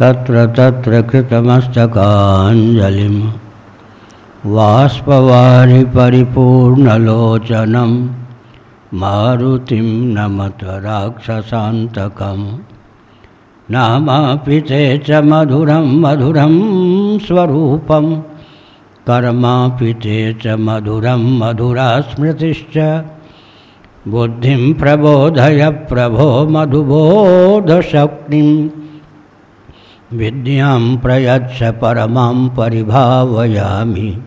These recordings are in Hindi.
तत्र तत्र कृतमस्तकाञ्जलिं वाष्पवारि परिपूर्णलोचनं मारुतिं नमत राक्षसान्तकम् नामापि ते च मधुरं मधुरं स्वरूपं कर्मापि ते च मधुरं मधुरा स्मृतिश्च बुद्धिं प्रबोधय प्रभो मधुबोधशक्तिं विद्यां प्रयच्छ परमां परिभावयामि।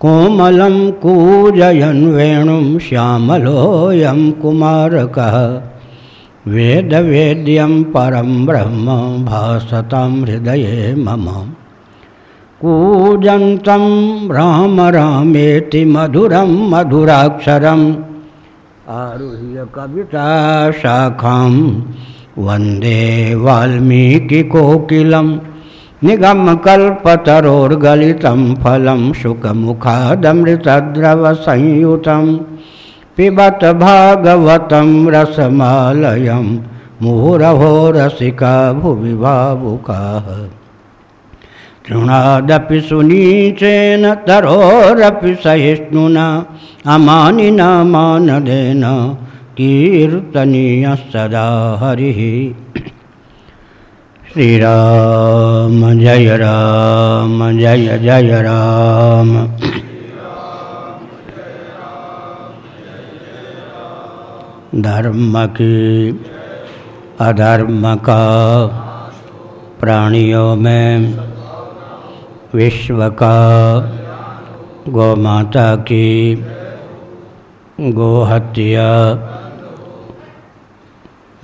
कोमलं कूजयन् वेणुं श्यामलोऽयं कुमारकः। वेदवेद्यं परं ब्रह्म भासतां हृदये मम। कूजन्तं राम रामेति मधुरं मधुराक्षरम्। आरुह्य कविता शाखां वंदे वाल्मीकिकोकिलं निगमकल्पतरोर्गलितं फलं शुकमुखादमृतद्रवसंयुतं पिबत भागवतं रसमालयं मुहुरहो रसिका भुवि भावुकाः तृणादपि सुनीचेन, तरोरपि सहिष्णुना, अमानिना मानदेन कीर्तनीयः सदा हरिः। श्रीराम जय राम, जय जय राम। धर्म की, अधर्म का, प्राणियों में, विश्व का गौ माता की, गोहत्या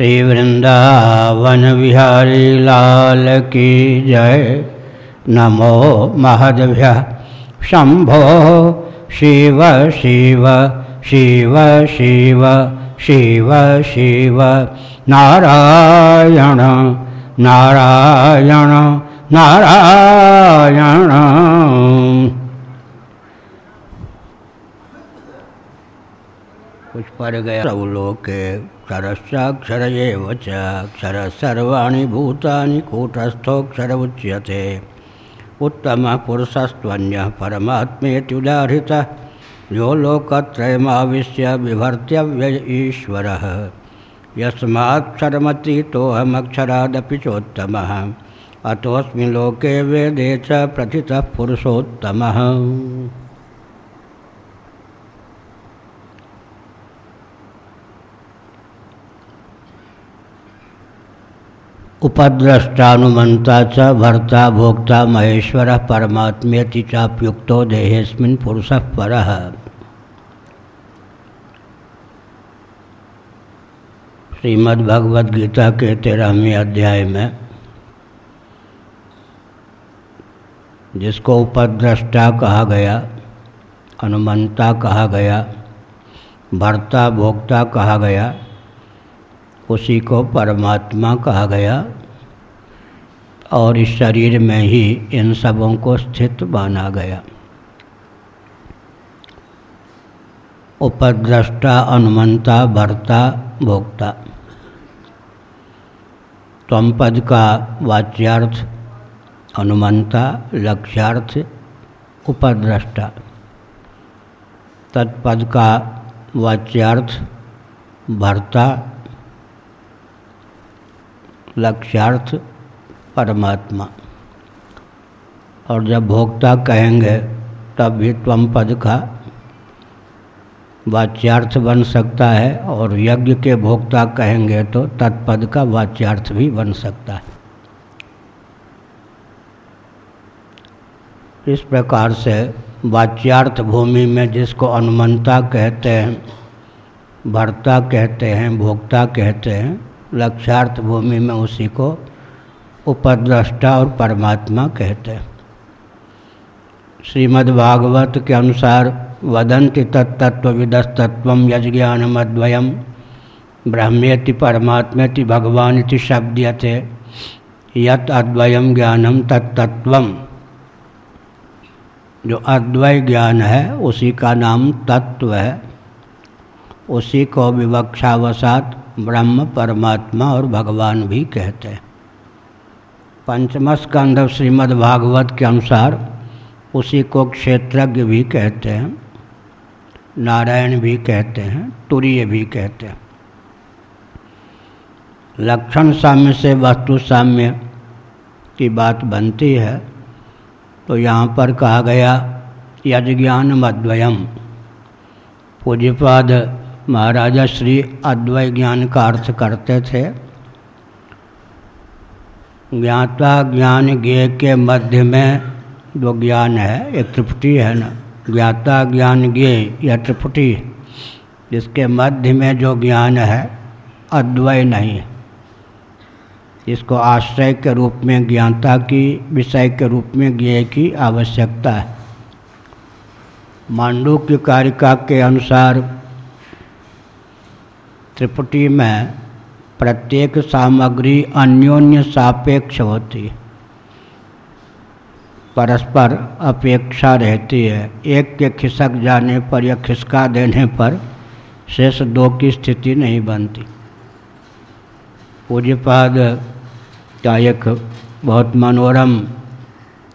श्री वृंदावन बिहारी लाल की जय। नमो महद्भ्य शंभो शिव शिव शिव शिव शिव शिव। नारायण नारायण नारायण। कुछ पड़ गया। सब लोग के क्षरश्चाक्षर एव च अक्षर सर्वाणि भूतानि कूटस्थोऽक्षर उच्यते उत्तमः पुरुषस्त्वन्यः परमात्मेत्युदाहृतः, यो लोकत्रयमाविश्य बिभर्त्यव्य ईश्वरः यस्माक्षरमतीतोऽहमक्षरादपि चोत्तमः, अतोऽस्मिन् लोके वेदे च प्रथितः पुरुषोत्तमः। उपद्रष्टानुमंता च भर्ता, भोक्ता, महेश्वर परमात्मेति चाप्युक्तो देहेस्मिन् पुरुषः परः। श्रीमद् भगवद गीता के तेरहवें अध्याय में, जिसको उपद्रष्टा कहा गया अनुमंता कहा गया, भर्ता, भोक्ता कहा गया उसी को परमात्मा कहा गया और इस शरीर में ही इन सबों को स्थित माना गया। उपद्रष्टा, अनुमंता, भर्ता, भोक्ता। तम पद का वाच्यार्थ अनुमंता, लक्ष्यार्थ उपद्रष्टा। तत्पद का वाच्यार्थ भर्ता लक्ष्यार्थ परमात्मा। और जब भोक्ता कहेंगे, तब भी त्वम पद का वाच्यार्थ बन सकता है, और यज्ञ के भोक्ता कहेंगे तो तत्पद का वाच्यार्थ भी बन सकता है। इस प्रकार से वाच्यार्थ भूमि में जिसको अनुमंता कहते हैं, भर्ता कहते हैं, भोक्ता कहते हैं लक्ष्यार्थ भूमि में उसी को उपद्रष्टा और परमात्मा कहते हैं। श्रीमद्भागवत के अनुसार वदन्ति तत्तत्वविदस्तत्व यज्ञानमद्वयम ब्रह्मेति परमात्मेति भगवान शब्दीयते, यत अद्वयम ज्ञानम तत्तत्व जो अद्वय ज्ञान है, उसी का नाम तत्व है। उसी को विवक्षावसात ब्रह्म, परमात्मा और भगवान भी कहते हैं। पंचम स्कंध श्रीमद्भागवत के अनुसार उसी को क्षेत्रज्ञ भी कहते हैं, नारायण भी कहते हैं, तुरीय भी कहते हैं। लक्षण साम्य से वस्तु साम्य की बात बनती है तो यहाँ पर कहा गया, यज्ञान मद्वयम, पूज्यपाद महाराजा श्री अद्वय ज्ञान का अर्थ करते थे। ज्ञाता ज्ञान ज्ञ के मध्य में जो ज्ञान है एक त्रिपुटी है ना? ज्ञाता ज्ञान ज्ञ या त्रिपुटी जिसके मध्य में जो ज्ञान है अद्वय नहीं इसको आश्रय के रूप में, ज्ञाता की, विषय के रूप में ज्ञ की आवश्यकता है। मांडू की कारिका के अनुसार त्रिपुटी में प्रत्येक सामग्री अन्योन्य सापेक्ष होती है। परस्पर अपेक्षा रहती है। एक के खिसक जाने पर या खिसका देने पर शेष दो की स्थिति नहीं बनती। पूज्यपाद का एक बहुत मनोरम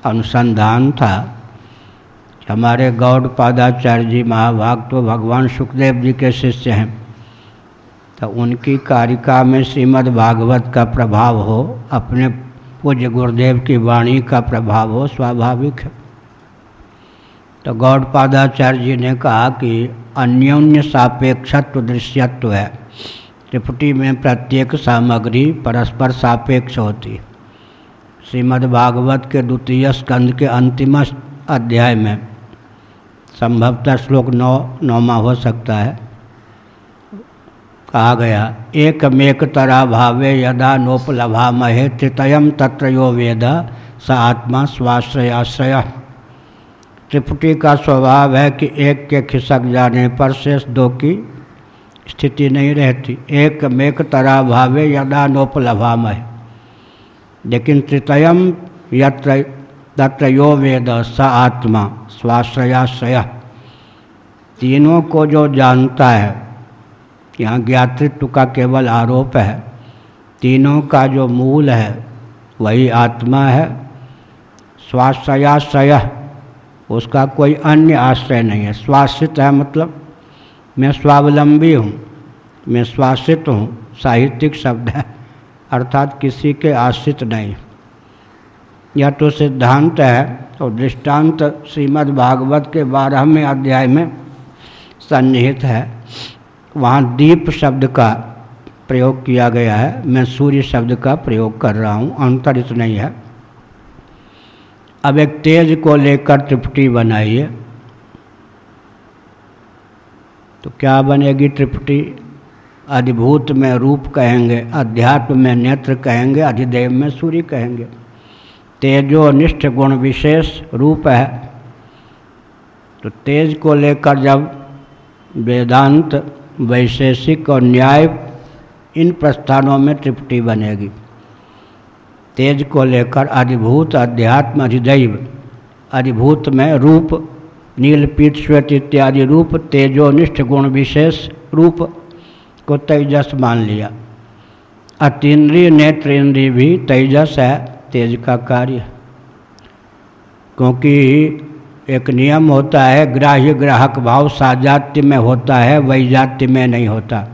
अनुसंधान था। हमारे गौड़ पादाचार्य जी, महाभाग तो भगवान सुखदेव जी के शिष्य हैं। तो उनकी कारिका में श्रीमद् भागवत का प्रभाव हो, अपने पूज्य गुरुदेव की वाणी का प्रभाव हो, स्वाभाविक है। तो गौड़पादाचार्य जी ने कहा कि अन्योन्य सापेक्षत्व दृश्यत्व है। त्रिपुटी में प्रत्येक सामग्री परस्पर सापेक्ष होती है। श्रीमद् भागवत के द्वितीय स्कंद के अंतिम अध्याय में संभवतः श्लोक नौ नौमा हो सकता है। कहा गया। एकमेक तरा भावे यदा नोपलभा महे तृतयम तत्र यो वेद, स आत्मा स्वाश्रयाश्रय। त्रिपुटी का स्वभाव है कि एक के खिसक जाने पर शेष दो की स्थिति नहीं रहती। एक मेक तरा भावे यदा नोपलभा महे लेकिन तृतयम यत्र, तत्र यो वेद, स आत्मा स्वाश्रयाश्रय। तीनों को जो जानता है यहाँ ज्ञातृत्व का केवल आरोप है। तीनों का जो मूल है, वही आत्मा है। स्वाश्रयाश्रय, उसका कोई अन्य आश्रय नहीं है। स्वाश्रित है मतलब मैं स्वावलंबी हूँ, मैं स्वाश्रित हूँ, साहित्यिक शब्द है, अर्थात किसी के आश्रित नहीं। यह तो सिद्धांत है और दृष्टांत श्रीमद् भागवत के बारहवें अध्याय में सन्निहित है। वहाँ दीप शब्द का प्रयोग किया गया है। मैं सूर्य शब्द का प्रयोग कर रहा हूँ, अंतरित नहीं है। अब एक तेज को लेकर त्रिपुटी बनाइए। तो क्या बनेगी त्रिपुटी अधिभूत में रूप कहेंगे, अध्यात्म में नेत्र कहेंगे, अधिदेव में सूर्य कहेंगे। तेजो निष्ठ गुण विशेष रूप है। तो तेज को लेकर जब वेदांत वैशेषिक और न्याय इन प्रस्थानों में त्रिपुटी बनेगी। तेज को लेकर अधिभूत अध्यात्म अधिदैव अधिभूत में रूप नीलपीठ श्वेत इत्यादि रूप, तेजोनिष्ठ गुण विशेष रूप को तेजस मान लिया। अतीन्द्रिय नेत्र इंद्रिय भी तेजस है, तेज का कार्य। क्योंकि एक नियम होता है, ग्राह्य ग्राहक भाव साजात्य में होता है वैजात्य में नहीं होता।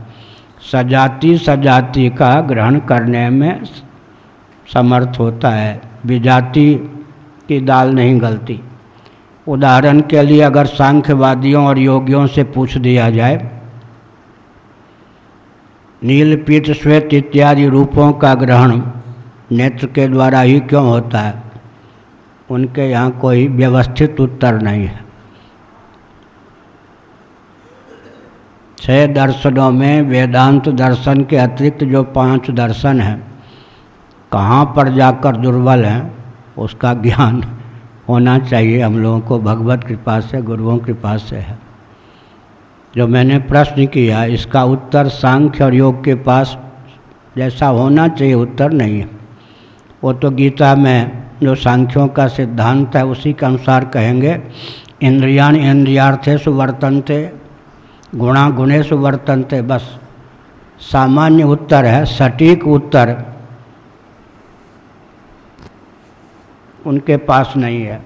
सजाति सजाति का ग्रहण करने में समर्थ होता है। विजाति की दाल नहीं गलती। उदाहरण के लिए अगर सांख्यवादियों और योगियों से पूछ दिया जाए नीलपीठ श्वेत इत्यादि रूपों का ग्रहण नेत्र के द्वारा ही क्यों होता है? उनके यहाँ कोई व्यवस्थित उत्तर नहीं है। छह दर्शनों में वेदांत दर्शन के अतिरिक्त जो पाँच दर्शन हैं, कहाँ पर जाकर दुर्बल हैं, उसका ज्ञान होना चाहिए। हम लोगों को भगवत कृपा से, गुरुओं कृपा से है। जो मैंने प्रश्न किया, इसका उत्तर सांख्य और योग के पास जैसा होना चाहिए, उत्तर नहीं है। वो तो गीता में जो सांख्यों का सिद्धांत है, उसी के अनुसार कहेंगे, इंद्रियाण इंद्रियार्थे सुवर्तनते गुणा गुणे सुवर्तनते, बस। सामान्य उत्तर है, सटीक उत्तर। उनके पास नहीं है।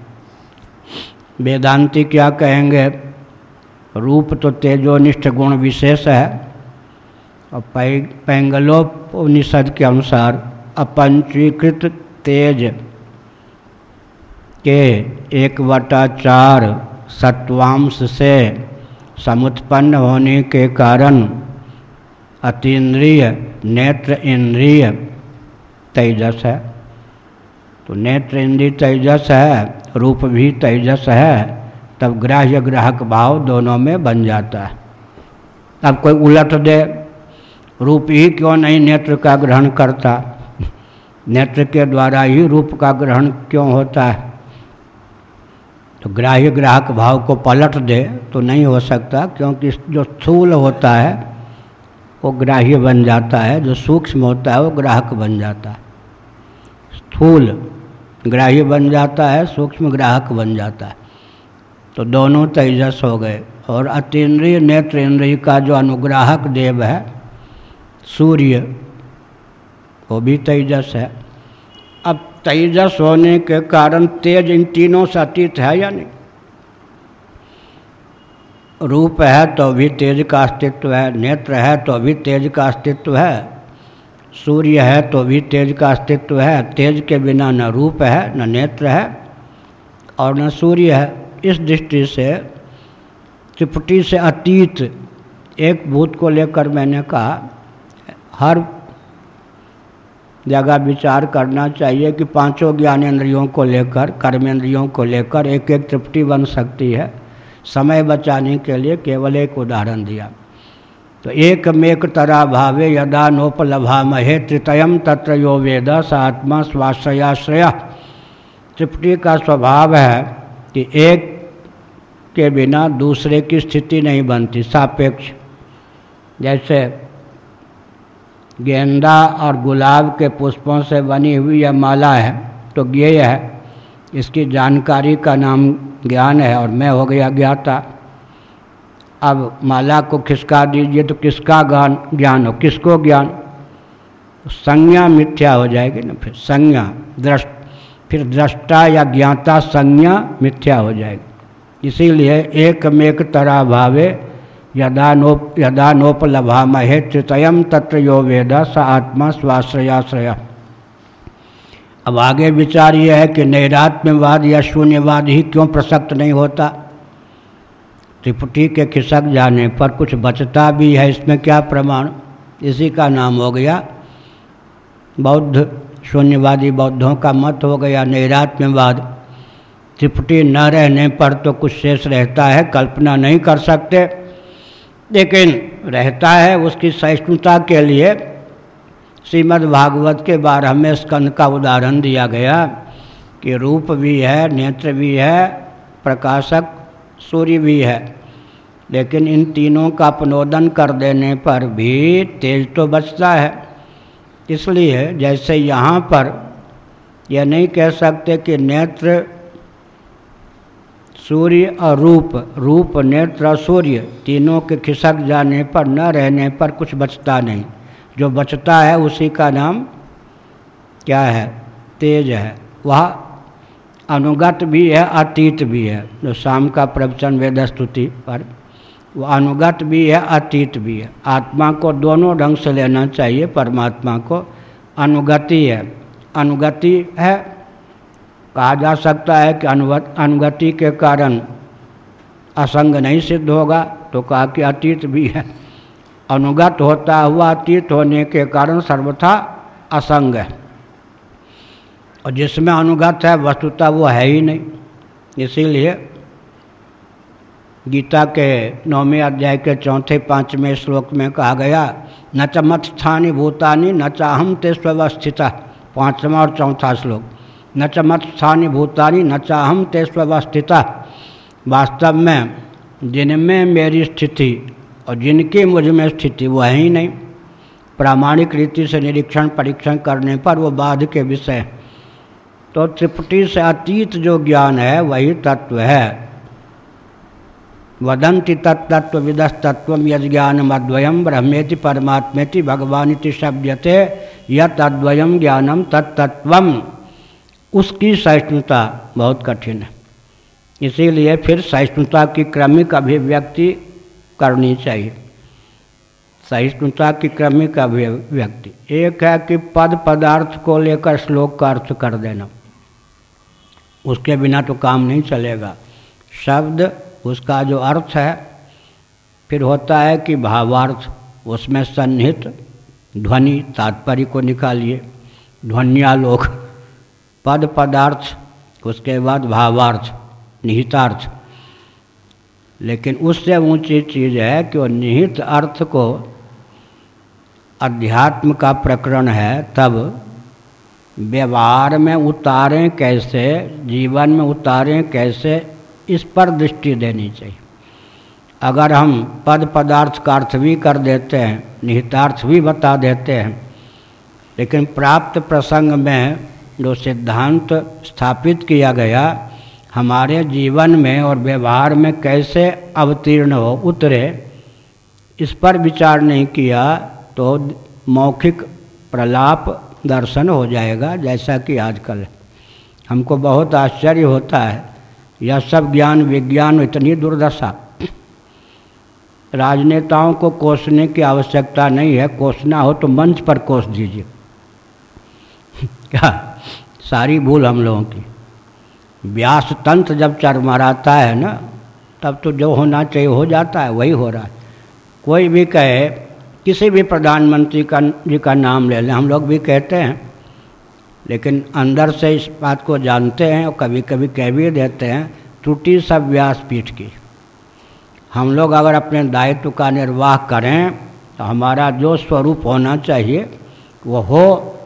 वेदांती क्या कहेंगे, रूप तो तेजोनिष्ठ गुण विशेष है, और पैंगलोपनिषद के अनुसार अपंचीकृत तेज के एक वटा चार सत्वांश से समुत्पन्न होने के कारण अतीन्द्रिय, नेत्र इंद्रिय तेजस है। तो नेत्र इंद्रिय तेजस है, रूप भी तेजस है, तब ग्राह्य ग्राहक भाव दोनों में बन जाता है। अब कोई उलट दे, रूप ही क्यों नहीं नेत्र का ग्रहण करता? नेत्र के द्वारा ही रूप का ग्रहण क्यों होता है? तो ग्राह्य ग्राहक भाव को पलट दे तो नहीं हो सकता, क्योंकि जो स्थूल होता है, वो ग्राह्य बन जाता है, जो सूक्ष्म होता है, वो ग्राहक बन जाता है। स्थूल ग्राह्य बन जाता है, सूक्ष्म ग्राहक बन जाता है। तो दोनों तेजस हो गए, और अतीन्द्रिय नेत्र इंद्रिय का जो अनुग्राहक देव है, सूर्य, वो भी तेजस है। तेजस होने के कारण तेज इन तीनों से अतीत है या नहीं? रूप है तो भी तेज का अस्तित्व है, नेत्र है तो भी तेज का अस्तित्व है, सूर्य है तो भी तेज का अस्तित्व है, तेज के बिना न रूप है, न नेत्र है और न सूर्य है। इस दृष्टि से त्रिपुटी से अतीत एक भूत को लेकर मैंने कहा, हर जगह विचार करना चाहिए कि पाँचों ज्ञानेन्द्रियों को लेकर कर्मेंद्रियों को लेकर एक एक त्रिपुटी बन सकती है। समय बचाने के लिए केवल एक उदाहरण दिया। तो एक मेक तरा भावे यदा नोपलभा महे तृतयम तत्र यो वेद स आत्मा स्वाश्रयाश्रय। त्रिपुटी का स्वभाव है कि एक के बिना दूसरे की स्थिति नहीं बनती, सापेक्ष। जैसे गेंदा और गुलाब के पुष्पों से बनी हुई यह माला है तो ज्ञेय है। इसकी जानकारी का नाम ज्ञान है और मैं हो गया ज्ञाता। अब माला को खिसका दीजिए तो किसका ज्ञान ज्ञान हो? किसको ज्ञान? संज्ञा मिथ्या हो जाएगी ना फिर। संज्ञा, दृष्ट, फिर दृष्टा या ज्ञाता संज्ञा मिथ्या हो जाएगी। इसीलिए एक मेक तरा भावे यदा नोप यदा नोपलभा महे तृतयम तत्र यो वेद, स आत्मा स्वाश्रयाश्रय। अब आगे विचार यह है कि नैरात्म्यवाद या शून्यवाद ही क्यों प्रसक्त नहीं होता? त्रिपुटी के खिसक जाने पर कुछ बचता भी है, इसमें क्या प्रमाण? इसी का नाम हो गया बौद्ध शून्यवादी बौद्धों का मत हो गया नैरात्म्यवाद। त्रिपुटी न रहने पर तो कुछ शेष रहता है, कल्पना नहीं कर सकते। लेकिन रहता है उसकी सहिष्णुता के लिए। श्रीमद् भागवत के बारहवें स्कंद का उदाहरण दिया गया कि रूप भी है, नेत्र भी है, प्रकाशक सूर्य भी है। लेकिन इन तीनों का अपनोदन कर देने पर भी तेज तो बचता है। इसलिए जैसे यहाँ पर यह नहीं कह सकते कि नेत्र सूर्य और रूप रूप नेत्र और सूर्य तीनों के खिसक जाने पर, न रहने पर कुछ बचता नहीं। जो बचता है उसी का नाम क्या है? तेज है। वह अनुगत भी है, अतीत भी है। जो शाम का प्रवचन वेद स्तुति पर, वो अनुगत भी है, अतीत भी है। आत्मा को दोनों ढंग से लेना चाहिए, परमात्मा को अनुगति है। अनुगति है कहा जा सकता है कि अनुगति के कारण असंग नहीं सिद्ध होगा। तो कहा कि अतीत भी है। अनुगत होता हुआ अतीत होने के कारण सर्वथा असंग है। और जिसमें अनुगत है, वस्तुता वो है ही नहीं। इसीलिए गीता के नौवें अध्याय के चौथे, पाँचवें श्लोक में कहा गया, न च मत भूतानी, न चाहम ते स्वस्थित। पाँचवा और चौथा श्लोक। न च मत स्थानी भूतानी, न चाहम ते स्वस्थित। वास्तव में जिनमें मेरी स्थिति और जिनकी मुझमें स्थिति, वो है नहीं। प्रामाणिक रीति से निरीक्षण, परीक्षण करने पर वो बाध के विषय। तो त्रिपुटी से अतीत जो ज्ञान है, वही तत्व है। वदंति तत्व विदस तत्व यद ज्ञानम अद्वयम ब्रह्मेति परमात्मेति भगवान इति शब्दते यत अद्वयम ज्ञानम तत्तत्वम। उसकी सहिष्णुता बहुत कठिन है। इसीलिए फिर सहिष्णुता की क्रमिक अभिव्यक्ति करनी चाहिए। सहिष्णुता की क्रमिक अभिव्यक्ति। एक है कि पद पदार्थ को लेकर श्लोक का अर्थ कर देना। उसके बिना तो काम नहीं चलेगा। शब्द, उसका जो अर्थ है, फिर होता है कि भावार्थ, उसमें सन्निहित ध्वनि, तात्पर्य को निकालिए। ध्वनियालोक पद पदार्थ, उसके बाद भावार्थ, निहितार्थ। लेकिन उससे ऊँची चीज़ है कि वो निहित अर्थ को अध्यात्म का प्रकरण है, तब व्यवहार में उतारें कैसे, जीवन में उतारें कैसे, इस पर दृष्टि देनी चाहिए। अगर हम पद पदार्थ का अर्थ भी कर देते हैं, निहितार्थ भी बता देते हैं, लेकिन प्राप्त प्रसंग में जो सिद्धांत स्थापित किया गया, हमारे जीवन में और व्यवहार में कैसे अवतीर्ण हो, उतरे, इस पर विचार नहीं किया तो मौखिक प्रलाप दर्शन हो जाएगा, जैसा कि आजकल। हमको बहुत आश्चर्य होता है, यह सब ज्ञान विज्ञान इतनी दुर्दशा। राजनेताओं को कोसने की आवश्यकता नहीं है, कोसना हो तो मंच पर कोस दीजिए। क्या? सारी भूल हम लोगों की। व्यास तंत्र जब चरमराता है ना, तब तो जो होना चाहिए हो जाता है, वही हो रहा है। कोई भी कहे, किसी भी प्रधानमंत्री का, जी का नाम ले लें, हम लोग भी कहते हैं। लेकिन अंदर से इस बात को जानते हैं और कभी कभी कह भी देते हैं, त्रुटि सब व्यासपीठ की। हम लोग अगर अपने दायित्व का निर्वाह करें तो हमारा जो स्वरूप होना चाहिए, वो हो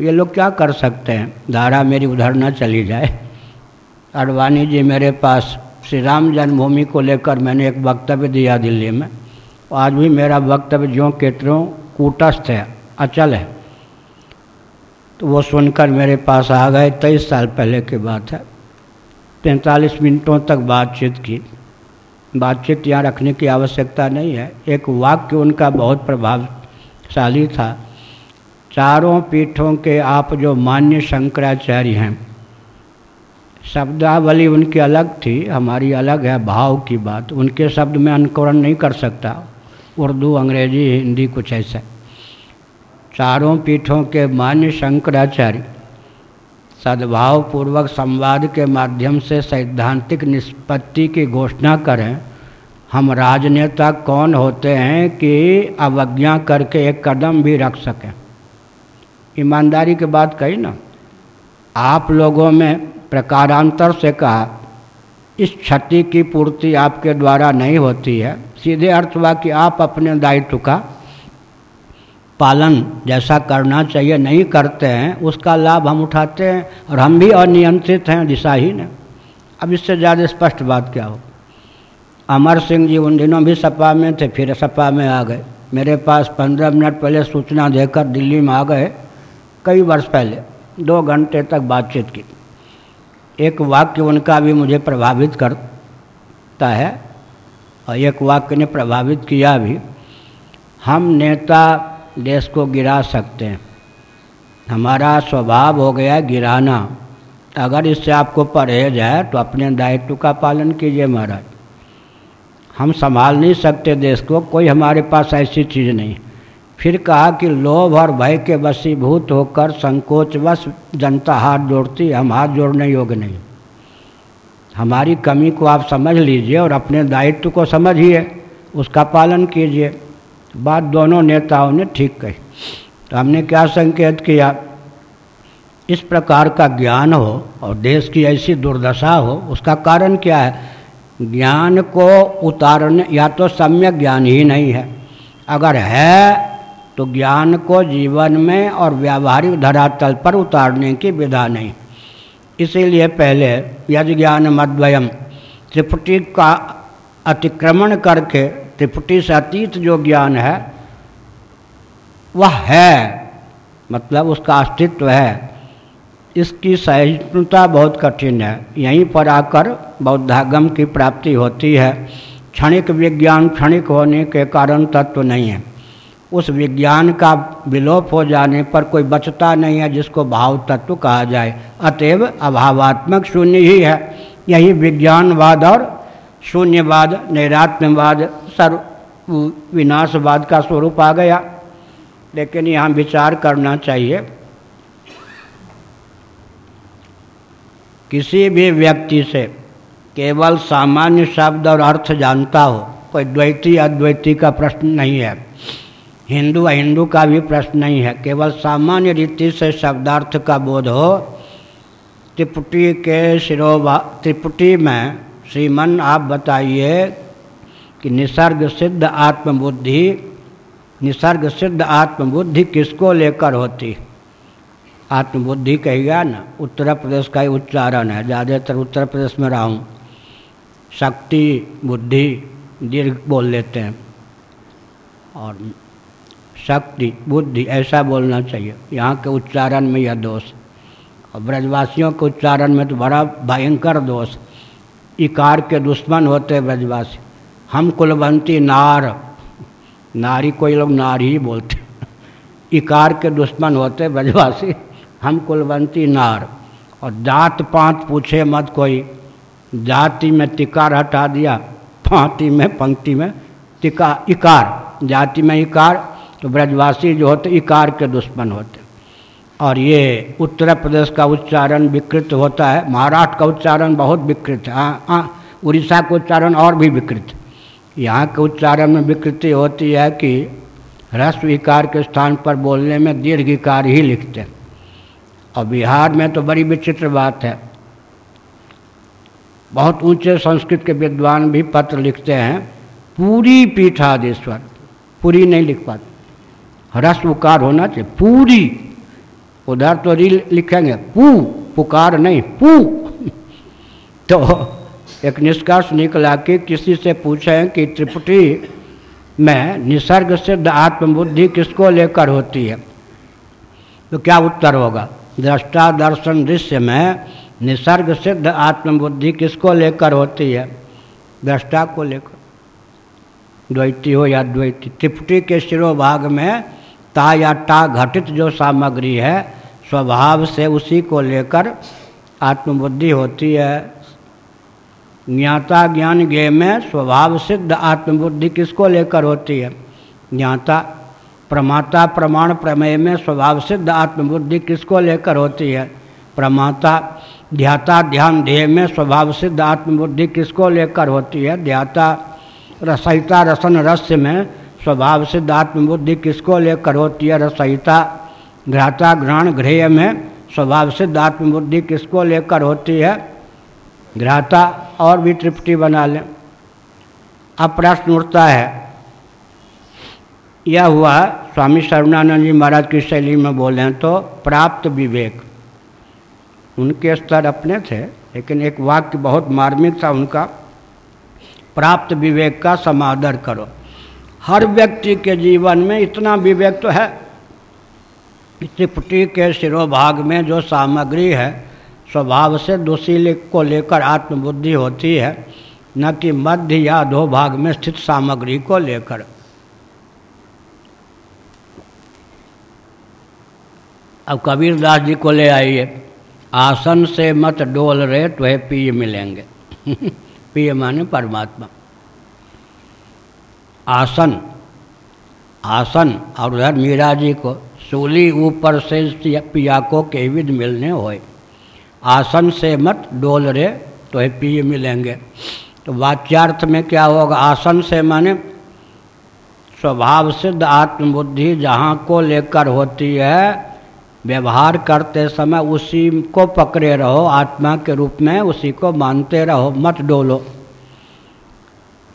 ये लोग क्या कर सकते हैं? धारा मेरी उधर न चली जाए। अडवाणी जी मेरे पास श्री राम जन्मभूमि को लेकर मैंने एक वक्तव्य दिया दिल्ली में। आज भी मेरा वक्तव्य ज्यों के त्यों कूटस्थ है, अचल है। तो वो सुनकर मेरे पास आ गए, तेईस साल पहले की बात है। पैंतालीस मिनटों तक बातचीत की। बातचीत यहाँ रखने की आवश्यकता नहीं है। एक वाक्य उनका बहुत प्रभावशाली था। चारों पीठों के आप जो मान्य शंकराचार्य हैं, शब्दावली उनकी अलग थी, हमारी अलग है, भाव की बात। उनके शब्द में अनुकरण नहीं कर सकता। उर्दू, अंग्रेज़ी, हिंदी कुछ ऐसा। चारों पीठों के मान्य शंकराचार्य सद्भाव पूर्वक संवाद के माध्यम से सैद्धांतिक निष्पत्ति की घोषणा करें, हम राजनेता कौन होते हैं कि अवज्ञा करके एक कदम भी रख सकें? ईमानदारी की बात कही ना। आप लोगों में प्रकारांतर से कहा, इस क्षति की पूर्ति आपके द्वारा नहीं होती है। सीधे अर्थ हुआ कि आप अपने दायित्व का पालन जैसा करना चाहिए, नहीं करते हैं, उसका लाभ हम उठाते हैं और हम भी अनियंत्रित हैं दिशाहीन हैं। अब इससे ज़्यादा स्पष्ट बात क्या हो? अमर सिंह जी उन दिनों भी सपा में थे, फिर सपा में आ गए। मेरे पास पंद्रह मिनट पहले सूचना देकर दिल्ली में आ गए। कई वर्ष पहले, दो घंटे तक बातचीत की। एक वाक्य उनका भी मुझे प्रभावित करता है और एक वाक्य ने प्रभावित किया भी, हम नेता देश को गिरा सकते हैं। हमारा स्वभाव हो गया गिराना। अगर इससे आपको परहेज है तो अपने दायित्व का पालन कीजिए महाराज। हम संभाल नहीं सकते देश को, कोई हमारे पास ऐसी चीज़ नहीं फिर कहा कि लोभ और भय के वशीभूत होकर संकोचवश जनता हाथ जोड़ती, हम हाथ जोड़ने योग्य नहीं। हमारी कमी को आप समझ लीजिए और अपने दायित्व को समझिए, उसका पालन कीजिए। बात दोनों नेताओं ने ठीक कही। तो हमने क्या संकेत किया? इस प्रकार का ज्ञान हो और देश की ऐसी दुर्दशा हो, उसका कारण क्या है? ज्ञान को उतारने, या तो सम्यक ज्ञान ही नहीं है। अगर है तो ज्ञान को जीवन में और व्यावहारिक धरातल पर उतारने की विधा नहीं। इसीलिए पहले यज ज्ञान मद्वयम त्रिपुटी का अतिक्रमण करके त्रिपुटी से अतीत जो ज्ञान है, वह है मतलब उसका अस्तित्व है। इसकी सहिष्णुता बहुत कठिन है। यहीं पर आकर बौद्धागम की प्राप्ति होती है। क्षणिक विज्ञान क्षणिक होने के कारण तत्व नहीं है। उस विज्ञान का विलोप हो जाने पर कोई बचता नहीं है, जिसको भाव तत्व कहा जाए। अतएव अभावात्मक शून्य ही है। यही विज्ञानवाद और शून्यवाद नैरात्म्यवाद सर्व विनाशवाद का स्वरूप आ गया। लेकिन यहाँ विचार करना चाहिए। किसी भी व्यक्ति से केवल सामान्य शब्द और अर्थ जानता हो, कोई द्वैती, अद्वैती का प्रश्न नहीं है। हिंदू अहिंदू का भी प्रश्न नहीं है, केवल सामान्य रीति से शब्दार्थ का बोध हो। त्रिपुटी के शिरोभा, त्रिपुटी में, श्रीमन, आप बताइए कि निसर्ग सिद्ध आत्मबुद्धि, निसर्ग सिद्ध आत्मबुद्धि किसको लेकर होती? आत्मबुद्धि कहेगा ना, उत्तर प्रदेश का ही उच्चारण है, ज़्यादातर उत्तर प्रदेश में रहा हूँ। शक्ति, बुद्धि, दीर्घ बोल लेते हैं। और शक्ति, बुद्धि, ऐसा बोलना चाहिए। यहाँ के उच्चारण में यह दोष। और ब्रजवासियों के उच्चारण में तो बड़ा भयंकर दोष। इकार के दुश्मन होते ब्रजवासी। हम कुलवंती नार। नारी कोई लोग नारी ही बोलते इकार के दुश्मन होते ब्रजवासी। हम कुलवंती नार। और जात पात पूछे मत कोई। जाति में तिकार हटा दिया, पाँति में, पंक्ति में तिका इकार। जाति में इकार तो ब्रजवासी जो होते इकार के दुश्मन होते। और ये उत्तर प्रदेश का उच्चारण विकृत होता है महाराष्ट्र का उच्चारण बहुत विकृत है। हाँ, हाँ, उड़ीसा का उच्चारण और भी विकृत। यहाँ के उच्चारण में विकृति होती है कि ह्रस्व इकार के स्थान पर बोलने में दीर्घ इकार ही लिखते। हैं और बिहार में तो बड़ी विचित्र बात है। बहुत ऊँचे संस्कृत के विद्वान भी पत्र लिखते हैं पूरी पीठादेश्वर पूरी नहीं लिख पाते। ह्रस्व उकार होना चाहिए। पूरी। उधर तो रील लिखेंगे, पू, पुकार नहीं, पू। तो एक निष्कर्ष निकला कि किसी से पूछें कि त्रिपुटी में निसर्ग सिद्ध आत्मबुद्धि किसको लेकर होती है? तो क्या उत्तर होगा? दृष्टा दर्शन दृश्य में निसर्ग सिद्ध आत्मबुद्धि किसको लेकर होती है? दृष्टा को लेकर। द्वैती हो या द्वैती? त्रिपुटी के शिरोभाग में ता या टा घटित जो सामग्री है, स्वभाव से उसी को लेकर आत्मबुद्धि होती है। ज्ञाता ज्ञान ज्ञ में स्वभाव सिद्ध आत्मबुद्धि किसको लेकर होती है? ज्ञाता, प्रमाता प्रमाण प्रमेय में स्वभाव सिद्ध आत्मबुद्धि किसको लेकर होती है? प्रमाता, ध्याता ध्यान ध्येय में स्वभाव सिद्ध आत्मबुद्धि किसको लेकर होती है? ध्याता, रसहिता रसन रस्य में स्वभाव सिद्ध आत्मबुद्धि किसको लेकर होती है? रसहिता घ्राता ग्रहण गृह में स्वभाव सिद्ध आत्मबुद्धि किसको लेकर होती है? ग्राहता और भी तृप्ति बना लें। अब प्रश्न उठता है, यह हुआ स्वामी सर्वनानंद जी महाराज की शैली में बोले तो प्राप्त विवेक। उनके स्तर अपने थे, लेकिन एक वाक्य बहुत मार्मिक था उनका। प्राप्त विवेक का समादर करो। हर व्यक्ति के जीवन में इतना विवेक तो है त्रिपुटी के शिरोभाग में जो सामग्री है, स्वभाव से दूसरी को लेकर आत्मबुद्धि होती है, न कि मध्य या दो भाग में स्थित सामग्री को लेकर। अब कबीरदास जी को ले आइए। आसन से मत डोल रहे तो है पी मिलेंगे। पी माने परमात्मा। आसन आसन और उधर मीरा जी को सूली ऊपर से पिया को के विध मिलने होए। आसन से मत डोल रहे तो है पी मिलेंगे। तो वाच्यार्थ में क्या होगा? आसन से माने स्वभाव सिद्ध आत्मबुद्धि जहाँ को लेकर होती है, व्यवहार करते समय उसी को पकड़े रहो, आत्मा के रूप में उसी को मानते रहो, मत डोलो।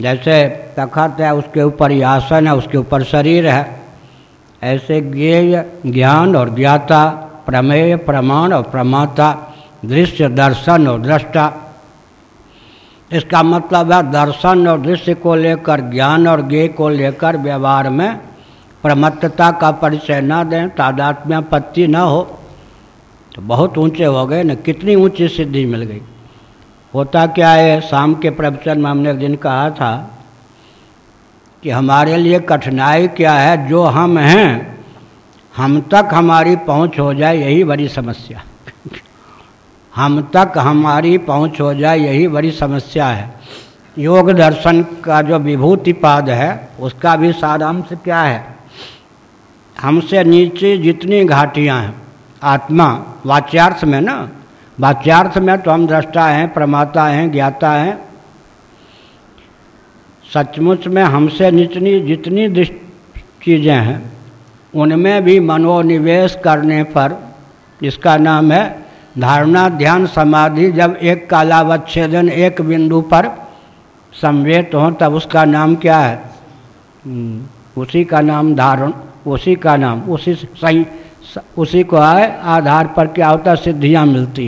जैसे तखत है, उसके ऊपर आसन है, उसके ऊपर शरीर है। ऐसे ज्ञेय ज्ञान और ज्ञाता, प्रमेय प्रमाण और प्रमाता, दृश्य दर्शन और दृष्टा। इसका मतलब है, दर्शन और दृश्य को लेकर, ज्ञान और ज्ञ को लेकर व्यवहार में प्रमत्तता का परिचय न दें तादात्म्य पत्ति न हो। तो बहुत ऊँचे हो गए, न कितनी ऊँची सिद्धि मिल गई। होता क्या है? शाम के प्रवचन में हमने एक दिन कहा था कि हमारे लिए कठिनाई क्या है? जो हम हैं, हम तक हमारी पहुँच हो जाए, यही बड़ी समस्या हम तक हमारी पहुँच हो जाए, यही बड़ी समस्या है। योग दर्शन का जो विभूति पाद है, उसका भी सारांश क्या है? हमसे नीचे जितनी घाटियाँ हैं, आत्मा, वाच्यार्थ में ना वाच्यार्थ में तो हम दृष्टा हैं प्रमाता हैं ज्ञाता हैं। सचमुच में हमसे निचनी जितनी चीज़ें हैं उनमें भी मनोनिवेश करने पर इसका नाम है धारणा ध्यान समाधि जब एक कालावच्छेदन एक बिंदु पर संवेत हो तब उसका नाम क्या है? हम्म, उसी का नाम धारण उसी का नाम उसी सही उसी को आए आधार पर क्या होता है? सिद्धियाँ मिलती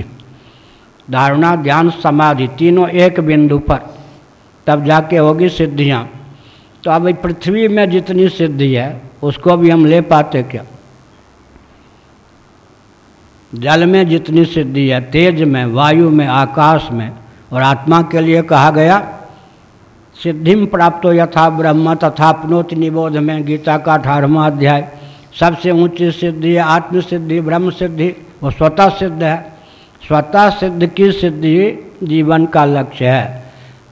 धारणा ध्यान समाधि तीनों एक बिंदु पर। तब जाके होगी सिद्धियाँ। तो अब पृथ्वी में जितनी सिद्धि है, उसको भी हम ले पाते क्या? जल में जितनी सिद्धि है, तेज में, वायु में, आकाश में, और आत्मा के लिए कहा गया सिद्धिम प्राप्त हो यथा ब्रह्म तथा अपनोति निबोध में, गीता का अठारहवा अध्याय। सबसे ऊँची सिद्धि है आत्म सिद्धि ब्रह्म सिद्धि वो स्वतः सिद्ध है। स्वतः सिद्ध की सिद्धि जीवन का लक्ष्य है।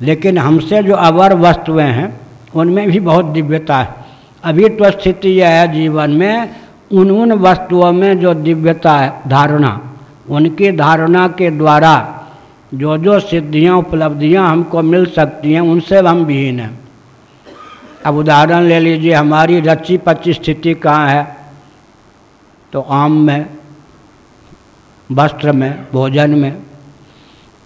लेकिन हमसे जो अवर वस्तुएँ हैं, उनमें भी बहुत दिव्यता है। अभी तो स्थिति यह है जीवन में उन उन वस्तुओं में जो दिव्यता है, धारणा, उनकी धारणा के द्वारा जो जो सिद्धियाँ, उपलब्धियाँ हमको मिल सकती हैं, उनसे हम विहीन हैं। अब उदाहरण ले लीजिए, हमारी रच्ची पच्ची स्थिति कहाँ है? तो आम में वस्त्र में, भोजन में।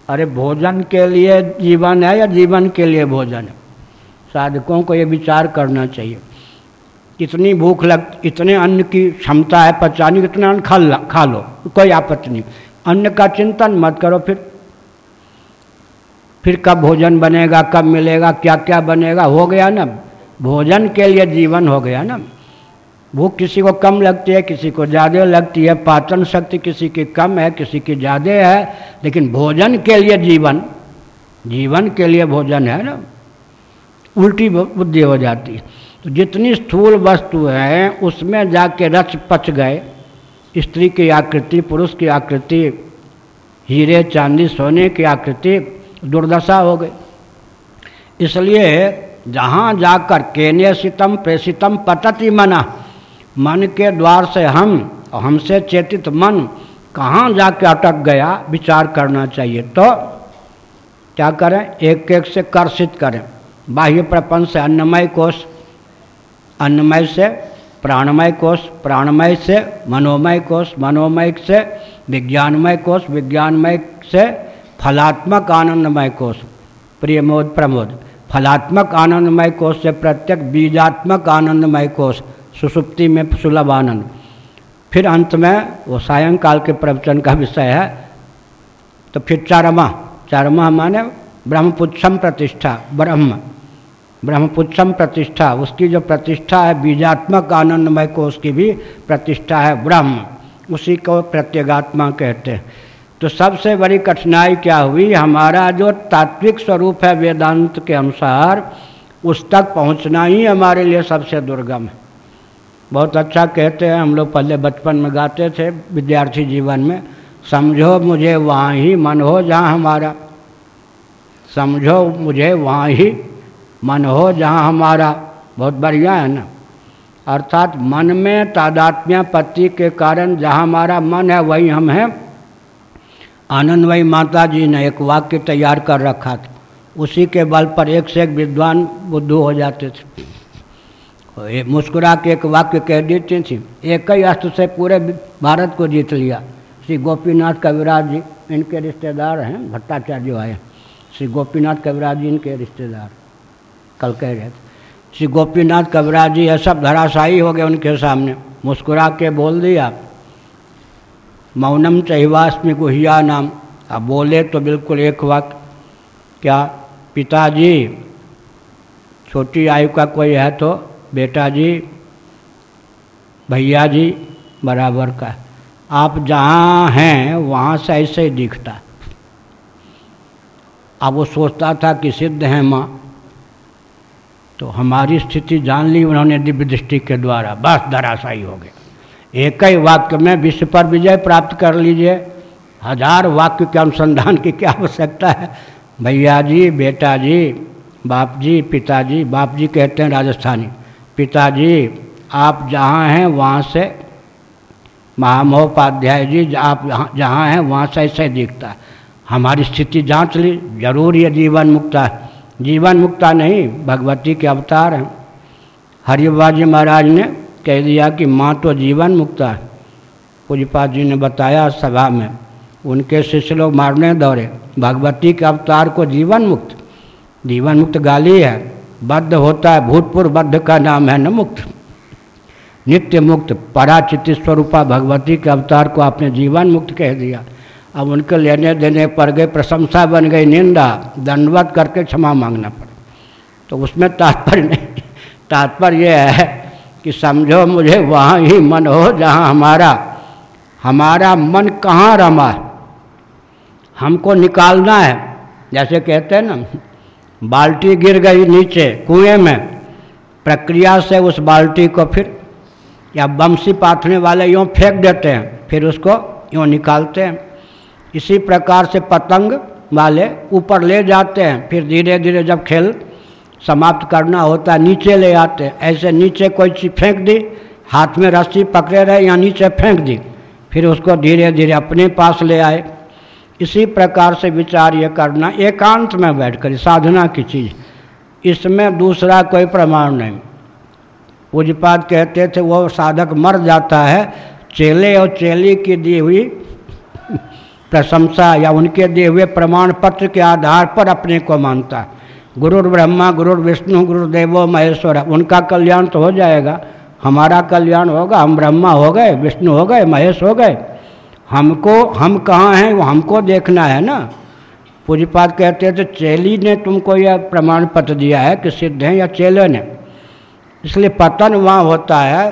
अरे भोजन के लिए जीवन है या जीवन के लिए भोजन? है साधकों को ये विचार करना चाहिए। इतनी भूख लग, इतने अन्न की क्षमता है, पचाने कितना अन्न खा खा लो, कोई आपत्ति नहीं। अन्न का चिंतन मत करो फिर। फिर कब भोजन बनेगा, कब मिलेगा क्या क्या बनेगा, हो गया ना। भोजन के लिए जीवन हो गया ना। भूख किसी को कम लगती है, किसी को ज़्यादा लगती है। पाचन शक्ति किसी की कम है, किसी की ज़्यादा है, लेकिन भोजन के लिए जीवन जीवन के लिए भोजन है ना, उल्टी बुद्धि हो जाती है। तो जितनी स्थूल वस्तु है, उसमें जाके रच पच गए। स्त्री की आकृति, पुरुष की आकृति, हीरे, चांदी, सोने की आकृति, दुर्दशा हो गई। इसलिए जहाँ जाकर केन्यसितम प्रेषितम पतति मना। मन के द्वार से हम हमसे चेतित मन कहाँ जाके अटक गया, विचार करना चाहिए। तो क्या करें? एक एक से कर्षित करें। बाह्य प्रपंच से अन्नमय कोष, अन्नमय से प्राणमय कोष, प्राणमय से मनोमय कोष, मनोमय से विज्ञानमय कोष, विज्ञानमय से फलात्मक आनंदमय कोष। प्रियमोद प्रमोद, फलात्मक आनंदमय कोष से प्रत्येक बीजात्मक आनंदमय कोष। सुसुप्ति में सुलभ आनंद फिर अंत में वो सायंकाल के प्रवचन का विषय है तो फिर चारमा। चारमा माने ब्रह्मपुच्छम प्रतिष्ठा, ब्रह्म। ब्रह्मपुच्छम प्रतिष्ठा, उसकी जो प्रतिष्ठा है, बीजात्मक आनंदमय को उसकी भी प्रतिष्ठा है, ब्रह्म। उसी को प्रत्यगात्मा कहते हैं। तो सबसे बड़ी कठिनाई क्या हुई? हमारा जो तात्विक स्वरूप है वेदांत के अनुसार, उस तक पहुँचना ही हमारे लिए सबसे दुर्गम है। बहुत अच्छा कहते हैं, हम लोग पहले बचपन में गाते थे, विद्यार्थी जीवन में। समझो मुझे वहाँ ही मन हो जहाँ हमारा। समझो मुझे वहाँ ही मन हो जहाँ हमारा। बहुत बढ़िया है ना? अर्थात मन में तादात्म्य पत्ति के कारण जहाँ हमारा मन है, वही हम हैं। आनंदमयी माता जी ने एक वाक्य तैयार कर रखा था। उसी के बल पर एक से एक विद्वान बुद्धू हो जाते थे। मुस्कुरा के एक वाक्य कह देती थी एक ही अस्त्र से पूरे भारत को जीत लिया। श्री गोपीनाथ कविराज जी, इनके रिश्तेदार हैं, भट्टाचार्य आए श्री गोपीनाथ कविराज जी इनके रिश्तेदार कल कह रहे थे। श्री गोपीनाथ कविराज जी, ये सब धराशायी हो गए उनके सामने। मुस्कुरा के बोल दिया, मौनम चहिवास्मी गुहिया नाम। अब बोले तो बिल्कुल एक वक्त क्या पिताजी, छोटी आयु का कोई है तो बेटा जी, भैया जी, बराबर का। आप जहाँ हैं, वहाँ से ऐसे ही दिखता। अब वो सोचता था कि सिद्ध हैं माँ। तो हमारी स्थिति जान ली उन्होंने दिव्य दृष्टि के द्वारा। बस धराशायी हो गया। एक ही वाक्य में विश्व पर विजय प्राप्त कर लीजिए। हज़ार वाक्य के अनुसंधान की क्या आवश्यकता है? भैया जी, बेटा जी, बाप जी, पिताजी, बाप जी कहते हैं राजस्थानी। पिताजी, आप जहाँ हैं, वहाँ से महामहोपाध्याय जी आप जहाँ हैं, वहाँ से ऐसे दिखता है। हमारी स्थिति जाँच ली, ज़रूर ये जीवन मुक्ता है। जीवन मुक्ता नहीं, भगवती के अवतार हैं। हरिबाजी महाराज ने कह दिया कि माँ तो जीवन मुक्ता है। पूजपा जी ने बताया सभा में, उनके शिष्य लोग मारने दौड़े। भगवती के अवतार को जीवन मुक्त जीवन मुक्त गाली है। बद्ध होता है, भूतपूर्व बद्ध का नाम है न मुक्त नित्य मुक्त, पराचित स्वरूपा भगवती के अवतार को आपने जीवन मुक्त कह दिया। अब उनके लेने देने पर गए, प्रशंसा बन गई, निंदा, दंडवत करके क्षमा मांगना पड़ा। तो उसमें तात्पर्य नहीं, तात्पर्य यह है कि समझो मुझे, वहाँ ही मन हो जहाँ हमारा हमारा मन कहाँ रमा हमको निकालना है, जैसे कहते हैं ना बाल्टी गिर गई नीचे कुएँ में। प्रक्रिया से उस बाल्टी को फिर या बमसी पाथने वाले यूँ फेंक देते हैं, फिर उसको यूँ निकालते हैं। इसी प्रकार से पतंग वाले ऊपर ले जाते हैं, फिर धीरे धीरे जब खेल समाप्त करना होता है, नीचे ले आते हैं। ऐसे नीचे कोई चीज़ फेंक दी, हाथ में रस्सी पकड़े रहे या नीचे फेंक दी, फिर उसको धीरे धीरे अपने पास ले आए। इसी प्रकार से विचार ये करना, एकांत में बैठकर साधना की चीज़। इसमें दूसरा कोई प्रमाण नहीं। पूजपात कहते थे, वो साधक मर जाता है, चेले और चेली की दी हुई प्रशंसा या उनके दिए हुए प्रमाण पत्र के आधार पर अपने को मानता। है गुरु ब्रह्मा गुरु विष्णु गुरुदेवो महेश्वर, उनका कल्याण तो हो जाएगा। हमारा कल्याण होगा, हम ब्रह्मा हो गए, विष्णु हो गए, महेश हो गए। हमको हम कहाँ हैं वो हमको देखना है ना। पूजपात कहते हैं तो चेली ने तुमको यह प्रमाण पत्र दिया है कि सिद्ध हैं या चेले ने इसलिए पतन वहाँ होता है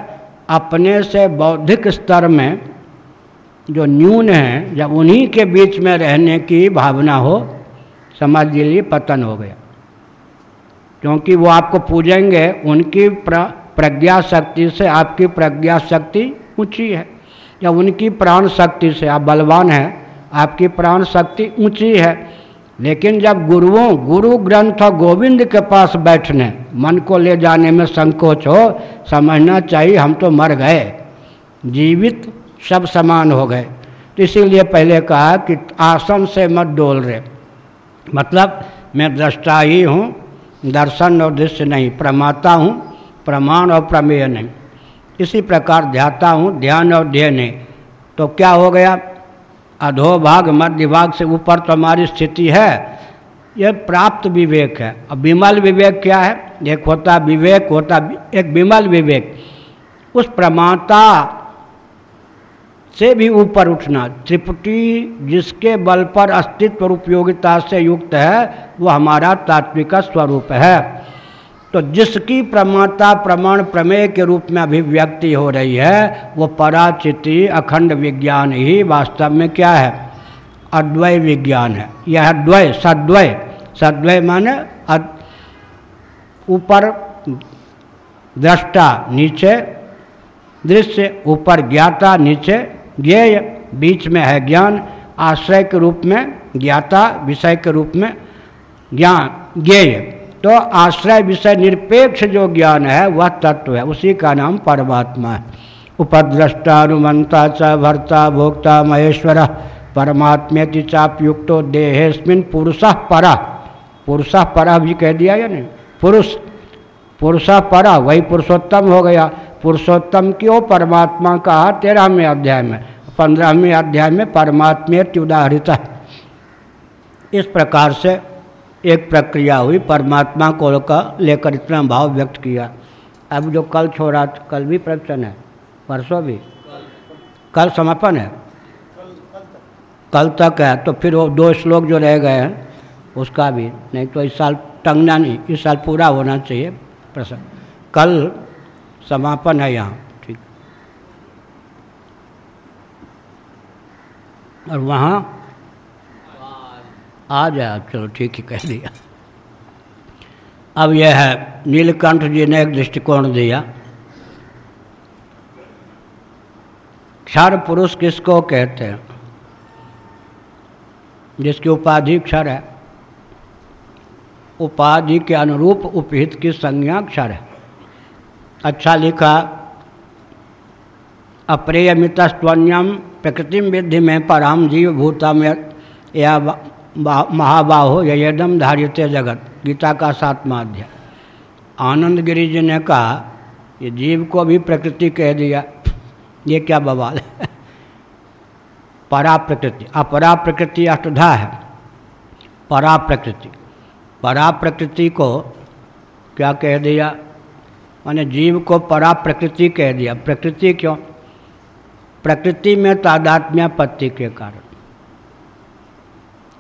अपने से बौद्धिक स्तर में जो न्यून है जब उन्हीं के बीच में रहने की भावना हो समाज के लिए पतन हो गया। क्योंकि वो आपको पूजेंगे उनकी प्र, प्रज्ञा शक्ति से आपकी प्रज्ञा शक्ति ऊँची है। या उनकी प्राण शक्ति से। आप बलवान हैं, आपकी प्राण शक्ति ऊँची है। लेकिन जब गुरुओं, गुरु ग्रंथ गोविंद के पास बैठने, मन को ले जाने में संकोच हो, समझना चाहिए, हम तो मर गए। जीवित सब समान हो गए। तो इसीलिए पहले कहा कि आसन से मत डोल रहे मतलब मैं दृष्टा ही हूँ, दर्शन और दृश्य नहीं, प्रमाता हूँ, प्रमाण और प्रमेय नहीं। इसी प्रकार ध्याता हूँ, ध्यान और ध्येय नहीं तो क्या हो गया? अधोभाग मध्य भाग से ऊपर तो हमारी स्थिति है। यह प्राप्त विवेक है। अब विमल विवेक क्या है? एक होता विवेक, होता एक विमल विवेक। उस प्रमाता से भी ऊपर उठना। त्रिपुटी जिसके बल पर अस्तित्व उपयोगिता से युक्त है वह हमारा तात्विक स्वरूप है। तो जिसकी प्रमाता प्रमाण प्रमेय के रूप में अभिव्यक्ति हो रही है, वो पराचिति अखंड विज्ञान ही वास्तव में क्या है? अद्वय विज्ञान है। यह द्वय सद्वय सद्वय माने ऊपर दृष्टा नीचे, दृश्य ऊपर ज्ञाता नीचे, ज्ञेय बीच में है ज्ञान, आश्रय के रूप में ज्ञाता, विषय के रूप में ज्ञान ज्ञेय। तो आश्रय विषय निरपेक्ष जो ज्ञान है, वह तत्व है। उसी का नाम परमात्मा है। उपद्रष्टा अनुमंता च, भर्ता, भोक्ता, महेश्वर परमात्मेति चापयुक्तो देहेस्मिन पुरुष पर। पुरुष पर भी कह दिया या नहीं? पुरुष। पुरुष पर, वही पुरुषोत्तम हो गया। पुरुषोत्तम क्यों? परमात्मा कहा तेरहवें अध्याय में, पंद्रहवें अध्याय में परमात्मे उदाहरित इस प्रकार से एक प्रक्रिया हुई, परमात्मा को का लेकर इतना भाव व्यक्त किया। अब जो कल छोड़ा कल भी प्रवचन है, परसों भी। कल समापन है। कल तक है तो फिर वो दो श्लोक जो रह गए हैं, उसका भी। नहीं तो इस साल टंगना नहीं, इस साल पूरा होना चाहिए प्रसंग। कल समापन है यहाँ, ठीक। और वहाँ आ जाए चलो ठीक ही कह दिया। अब यह है, नीलकंठ जी ने एक दृष्टिकोण दिया। क्षर पुरुष किसको कहते हैं? जिसकी उपाधि क्षर है। उपाधि के अनुरूप उपहित की संज्ञा क्षर है। अच्छा लिखा अप्रियमित स्वन्यम प्रकृति विधि में पराम जीव भूता में या महाबाहो यदम धार्यते जगत, गीता का सातवा अध्याय आनंद गिरी जी ने कहा, ये जीव को भी प्रकृति कह दिया। ये क्या बवाल है? परा प्रकृति अपरा प्रकृति अष्टधा है। परा प्रकृति परा प्रकृति को क्या कह दिया? मैंने जीव को परा प्रकृति कह दिया। प्रकृति क्यों? प्रकृति में तादात्म्यापत्ति के कारण।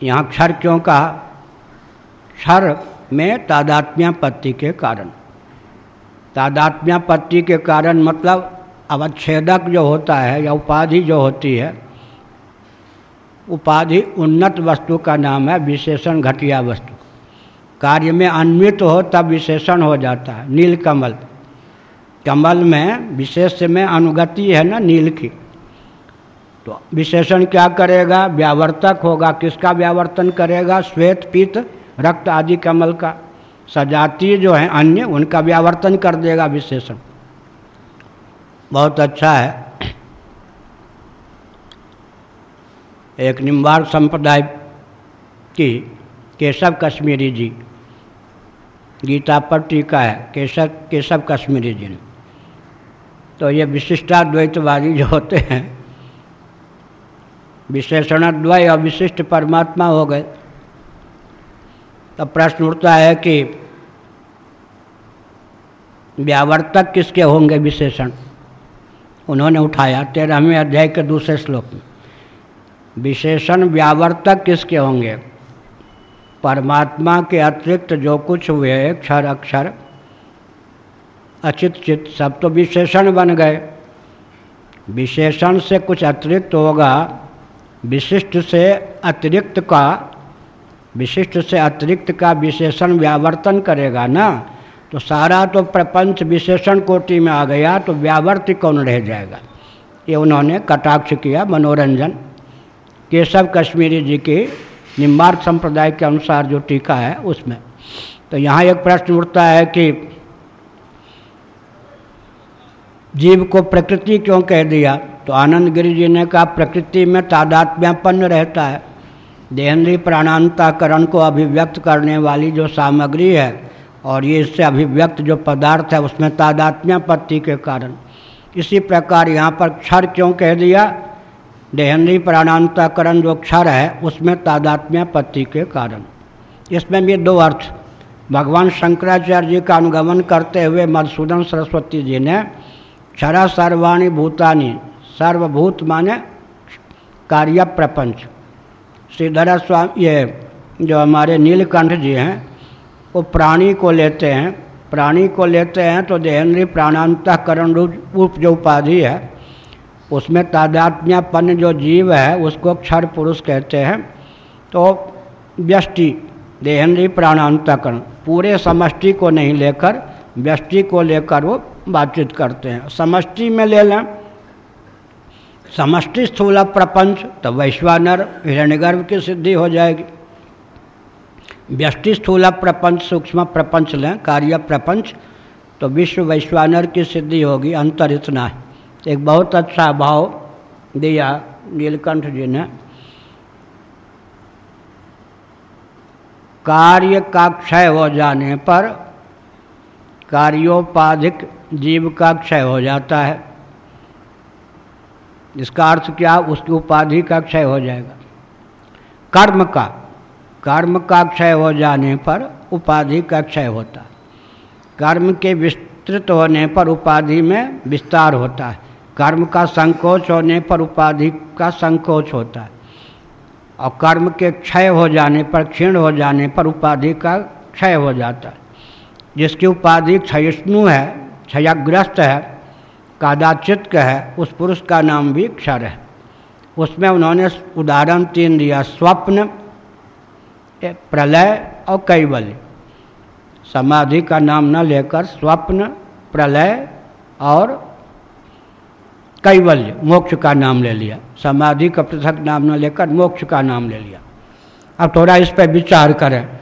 यहाँ क्षर क्यों कहा? क्षर में तादात्म्यापत्ति के कारण। तादात्म्यापत्ति के कारण मतलब अवच्छेदक जो होता है या उपाधि जो होती है, उपाधि उन्नत वस्तु का नाम है विशेषण घटिया वस्तु। कार्य में अन्वित हो तब विशेषण हो जाता है, नील कमल। कमल में, विशेष में अनुगति है ना, नील की। तो विशेषण क्या करेगा? व्यावर्तक होगा। किसका व्यावर्तन करेगा? श्वेत, पीत, रक्त आदि कमल का। सजातीय जो है अन्य, उनका व्यावर्तन कर देगा विशेषण। बहुत अच्छा है। एक निम्बार संप्रदाय की केशव कश्मीरी जी। गीता पर टीका है, केशव केशव कश्मीरी जी ने। तो ये विशिष्टाद्वैतवादी जो होते हैं विशेषणद्वय और विशिष्ट परमात्मा हो गए। तो प्रश्न उठता है कि व्यावर्तक किसके होंगे विशेषण? उन्होंने उठाया तेरहवें अध्याय के दूसरे श्लोक में। विशेषण व्यावर्तक किसके होंगे? परमात्मा के अतिरिक्त जो कुछ हुए, क्षर, अक्षर अचित चित सब तो विशेषण बन गए। विशेषण से कुछ अतिरिक्त होगा विशिष्ट से अतिरिक्त का, विशिष्ट से अतिरिक्त का विशेषण व्यावर्तन करेगा ना? तो सारा तो प्रपंच विशेषण कोटि में आ गया तो व्यावर्त कौन रह जाएगा? ये उन्होंने कटाक्ष किया मनोरंजन। केशव कश्मीरी जी की निम्बार्थ संप्रदाय के अनुसार जो टीका है उसमें। तो यहाँ एक प्रश्न उठता है कि जीव को प्रकृति क्यों कह दिया? तो आनंद गिरी जी ने कहा, प्रकृति में तादात्म्यपन्न रहता है। देहेंद्रीय प्राणांताकरण को अभिव्यक्त करने वाली जो सामग्री है, और ये इससे अभिव्यक्त जो पदार्थ है, उसमें तादात्म्यपत्ति के कारण। इसी प्रकार यहाँ पर क्षर क्यों कह दिया? देहंदी प्राणांतकरण जो क्षर है, उसमें तादात्म्यापत्ति के कारण। इसमें भी दो अर्थ। भगवान शंकराचार्य जी का अनुगमन करते हुए मधुसूदन सरस्वती जी ने क्षरा सर्वाणी भूतानी, सर्वभूत माने कार्य प्रपंच। श्रीधर स्वामी, ये जो हमारे नीलकंठ जी हैं, वो प्राणी को लेते हैं। प्राणी को लेते हैं तो देहेंद्रीय प्राणांतकरण रूप जो उपाधि है, उसमें तादात्म्यपन्न जो जीव है, उसको क्षर पुरुष कहते हैं। तो व्यष्टि, देहेंद्रीय प्राणांतकरण, पूरे समष्टि को नहीं लेकर, व्यष्टि को लेकर वो बातचीत करते हैं। समष्टि में ले लें। समष्टि स्थूल प्रपंच तो वैश्वानर, हिरण्यगर्भ की सिद्धि हो जाएगी। व्यष्टि स्थूल प्रपंच, सूक्ष्म प्रपंच लें। कार्य प्रपंच तो विश्व वैश्वानर की सिद्धि होगी अंतर इतना है एक बहुत अच्छा भाव दिया नीलकंठ जी ने। कार्य का क्षय हो जाने पर कार्योपाधिक जीव का क्षय हो जाता है। इसका अर्थ क्या? उसकी उपाधि का क्षय हो जाएगा। कर्म का कर्म का क्षय हो जाने पर उपाधि का क्षय होता है। कर्म के विस्तृत होने पर उपाधि में विस्तार होता है। कर्म का संकोच होने पर उपाधि का संकोच होता है। और कर्म के क्षय हो जाने पर, क्षीण हो जाने पर उपाधि का क्षय हो जाता है। जिसकी उपाधि क्षयष्णु है क्षयग्रस्त है, कादाचित है उस पुरुष का नाम भी क्षर है। उसमें उन्होंने उदाहरण तीन दिया, स्वप्न प्रलय और कैवल्य। समाधि का नाम न लेकर स्वप्न, प्रलय और कैवल्य, मोक्ष का नाम ले लिया। समाधि का पृथक नाम न लेकर मोक्ष का नाम ले लिया। अब थोड़ा इस पर विचार करें।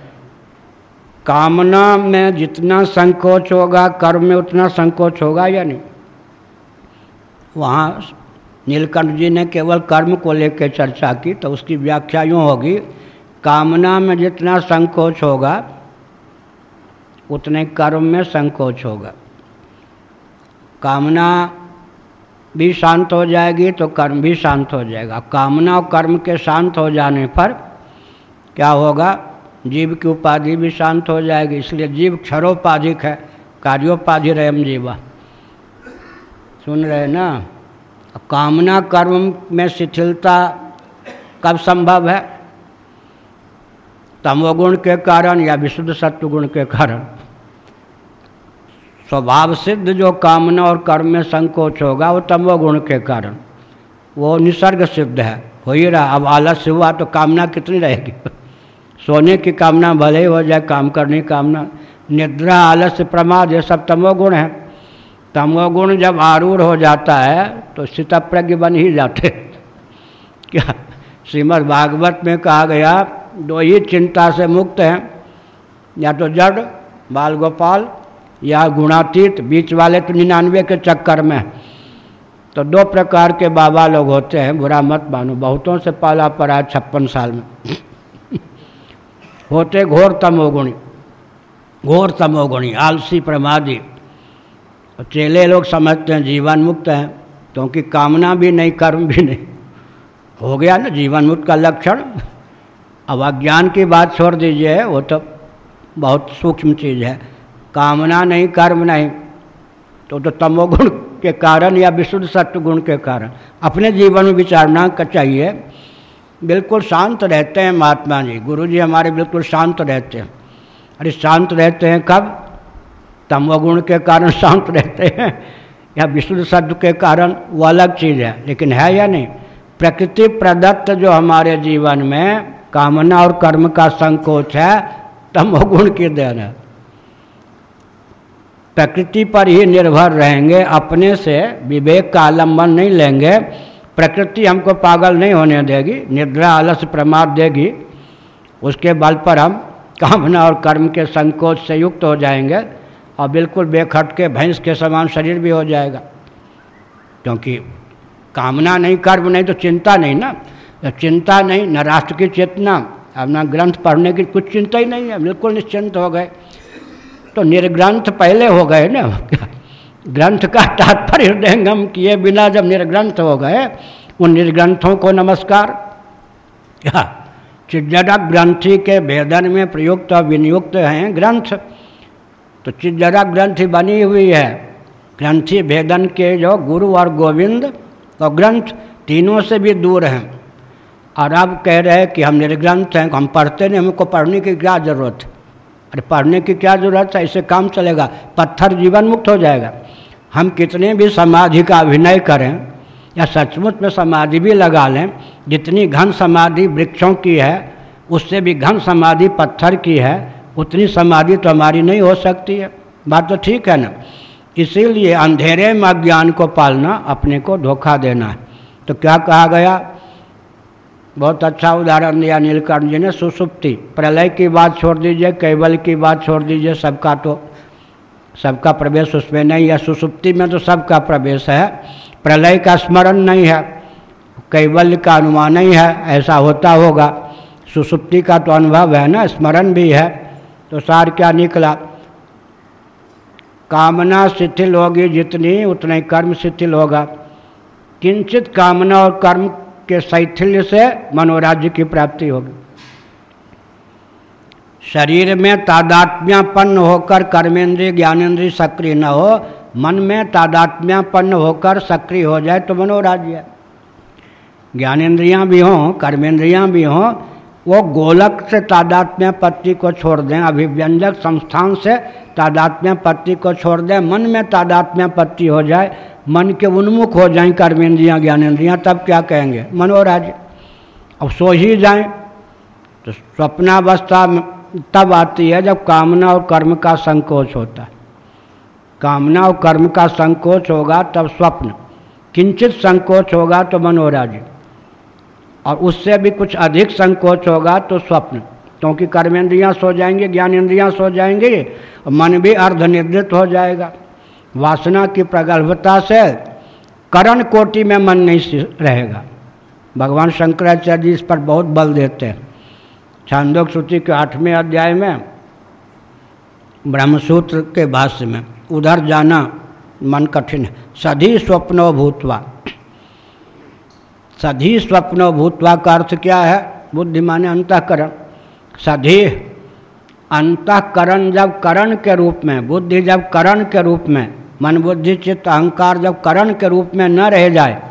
कामना में जितना संकोच होगा, कर्म में उतना संकोच होगा या नहीं? वहाँ नीलकंठ जी ने केवल कर्म को लेकर चर्चा की तो उसकी व्याख्या यूँ होगी, कामना में जितना संकोच होगा, उतने कर्म में संकोच होगा। कामना भी शांत हो जाएगी तो कर्म भी शांत हो जाएगा। कामना और कर्म के शांत हो जाने पर क्या होगा? जीव की उपाधि भी शांत हो जाएगी, इसलिए जीव क्षरोपाधिक है, कार्योपाधि रयम जीवा। सुन रहे ना? कामना कर्म में शिथिलता कब संभव है? तमोगुण के कारण या विशुद्ध सत्वगुण के कारण? स्वभाव सिद्ध जो कामना और कर्म में संकोच होगा, वो तमोगुण के कारण। वो निसर्ग सिद्ध है, हो ही रहा। अब आलस्य हुआ तो कामना कितनी रहेगी? सोने की कामना, भले ही हो जाए काम करने की कामना। निद्रा आलस्य प्रमाद, ये सब तमोगुण है। तमोगुण जब आरूढ़ हो जाता है तो प्रज्ञ बन ही जाते क्या? श्रीमद् भागवत में कहा गया, दो ही चिंता से मुक्त हैं। या तो जड़, बाल गोपाल, या गुणातीत, बीच वाले तो निन्यानवे के चक्कर में तो दो प्रकार के बाबा लोग होते हैं, बुरा मत मानो। बहुतों से पाला पड़ा है छप्पन साल में। होते घोर तमोगुणी घोर तमोगुणी, आलसी प्रमादी। चेले लोग समझते हैं जीवन मुक्त हैं, क्योंकि कामना भी नहीं, कर्म भी नहीं। हो गया ना जीवन मुक्त का लक्षण? अब अज्ञान की बात छोड़ दीजिए, वो तो बहुत सूक्ष्म चीज़ है। कामना नहीं, कर्म नहीं तो तो तमोगुण के कारण या विशुद्ध सत्व गुण के कारण। अपने जीवन में विचारना का चाहिए बिल्कुल शांत रहते हैं महात्मा जी। गुरु जी हमारे बिल्कुल शांत रहते हैं। अरे शांत रहते हैं कब? तमोगुण के कारण शांत रहते हैं या विशुद्ध शब्द के कारण, वो अलग चीज़ है। लेकिन है या नहीं? प्रकृति प्रदत्त जो हमारे जीवन में कामना और कर्म का संकोच है, तमोगुण की देन है। प्रकृति पर ही निर्भर रहेंगे, अपने से विवेक का आलंबन नहीं लेंगे। प्रकृति हमको पागल नहीं होने देगी, निद्रा आलस्य प्रमाद देगी। उसके बल पर हम कामना और कर्म के संकोच से युक्त हो जाएँगे और बिल्कुल बेखट के भैंस के समान शरीर भी हो जाएगा। क्योंकि कामना नहीं, कर्म नहीं तो चिंता नहीं ना। तो चिंता नहीं, न राष्ट्र की चेतना, अब ना ग्रंथ पढ़ने की कुछ चिंता ही नहीं है, बिल्कुल निश्चिंत हो गए। तो निर्ग्रंथ पहले हो गए ना। ग्रंथ का तात्पर्य हृदयंगम किए बिना जब निर्ग्रंथ हो गए, उन निर्ग्रंथों को नमस्कार। क्या चिज्जरक ग्रंथि के भेदन में प्रयुक्त और विनियुक्त हैं ग्रंथ। तो चिज्जरक ग्रंथि बनी हुई है। ग्रंथि भेदन के जो गुरु और गोविंद और ग्रंथ तीनों से भी दूर हैं। और अब कह रहे हैं कि हम निर्ग्रंथ हैं, हम पढ़ते नहीं, हमको पढ़ने की क्या ज़रूरत? है अरे, पढ़ने की क्या ज़रूरत है? इससे काम चलेगा, पत्थर जीवन मुक्त हो जाएगा। हम कितने भी समाधि का अभिनय करें, या सचमुच में समाधि भी लगा लें, जितनी घन समाधि वृक्षों की है, उससे भी घन समाधि पत्थर की है, उतनी समाधि तो हमारी नहीं हो सकती है। बात तो ठीक है ना? इसीलिए अंधेरे में अज्ञान को पालना अपने को धोखा देना है। तो क्या कहा गया? बहुत अच्छा उदाहरण दिया नीलकंठ जी ने, सुसुप्ति। प्रलय की बात छोड़ दीजिए, केवल की बात छोड़ दीजिए, सबका तो सबका प्रवेश उसमें नहीं है। सुसुप्ति में तो सबका प्रवेश है। प्रलय का स्मरण नहीं है। कैवल्य का अनुमान नहीं है। ऐसा होता होगा। सुसुप्ति का तो अनुभव है ना, स्मरण भी है। तो सार क्या निकला? कामना शिथिल होगी जितनी, उतना ही कर्म शिथिल होगा। किंचित कामना और कर्म के शैथिल्य से मनोराज्य की प्राप्ति होगी। शरीर में तादात्म्यपन्न होकर कर्मेंद्रिय ज्ञानेन्द्रिय सक्रिय न हो, मन में तादात्म्यपन्न होकर सक्रिय हो जाए तो मनोराज्य ज्ञानेन्द्रियाँ भी हों, कर्मेंद्रियाँ भी हों, वो गोलक से तादात्म्य पत्ति को छोड़ दें, अभिव्यंजक संस्थान से तादात्म्य पत्ति को छोड़ दें, मन में तादात्म्य पत्ति हो जाए, मन के उन्मुख हो जाएँ कर्मेंद्रियाँ ज्ञानेन्द्रियाँ तब क्या कहेंगे? मनोराज्य। अब सो ही जाएँ तो स्वप्नावस्था तब आती है जब कामना और कर्म का संकोच होता है। कामना और कर्म का संकोच होगा तब स्वप्न। किंचित संकोच होगा तो मनोराज्य। और उससे भी कुछ अधिक संकोच होगा तो स्वप्न। क्योंकि कर्मेंद्रियाँ सो जाएँगे ज्ञान ज्ञानेन्द्रियाँ सो जाएँगे मन भी अर्धनिर्दित हो जाएगा। वासना की प्रगल्भता से करण कोटि में मन नहीं रहेगा। भगवान शंकराचार्य जी इस पर बहुत बल देते हैं। छांदोक श्रुति के आठवें अध्याय में, ब्रह्मसूत्र के भाष्य में, उधर जाना मन कठिन है। सधी स्वप्नो भूतवा सधी स्वप्नो भूतवा का अर्थ क्या है? बुद्धि माने अंतकरण। सधी अंतकरण जब करण के रूप में, बुद्धि जब करण के रूप में मन बुद्धि चित्त अहंकार जब करण के रूप में न रह जाए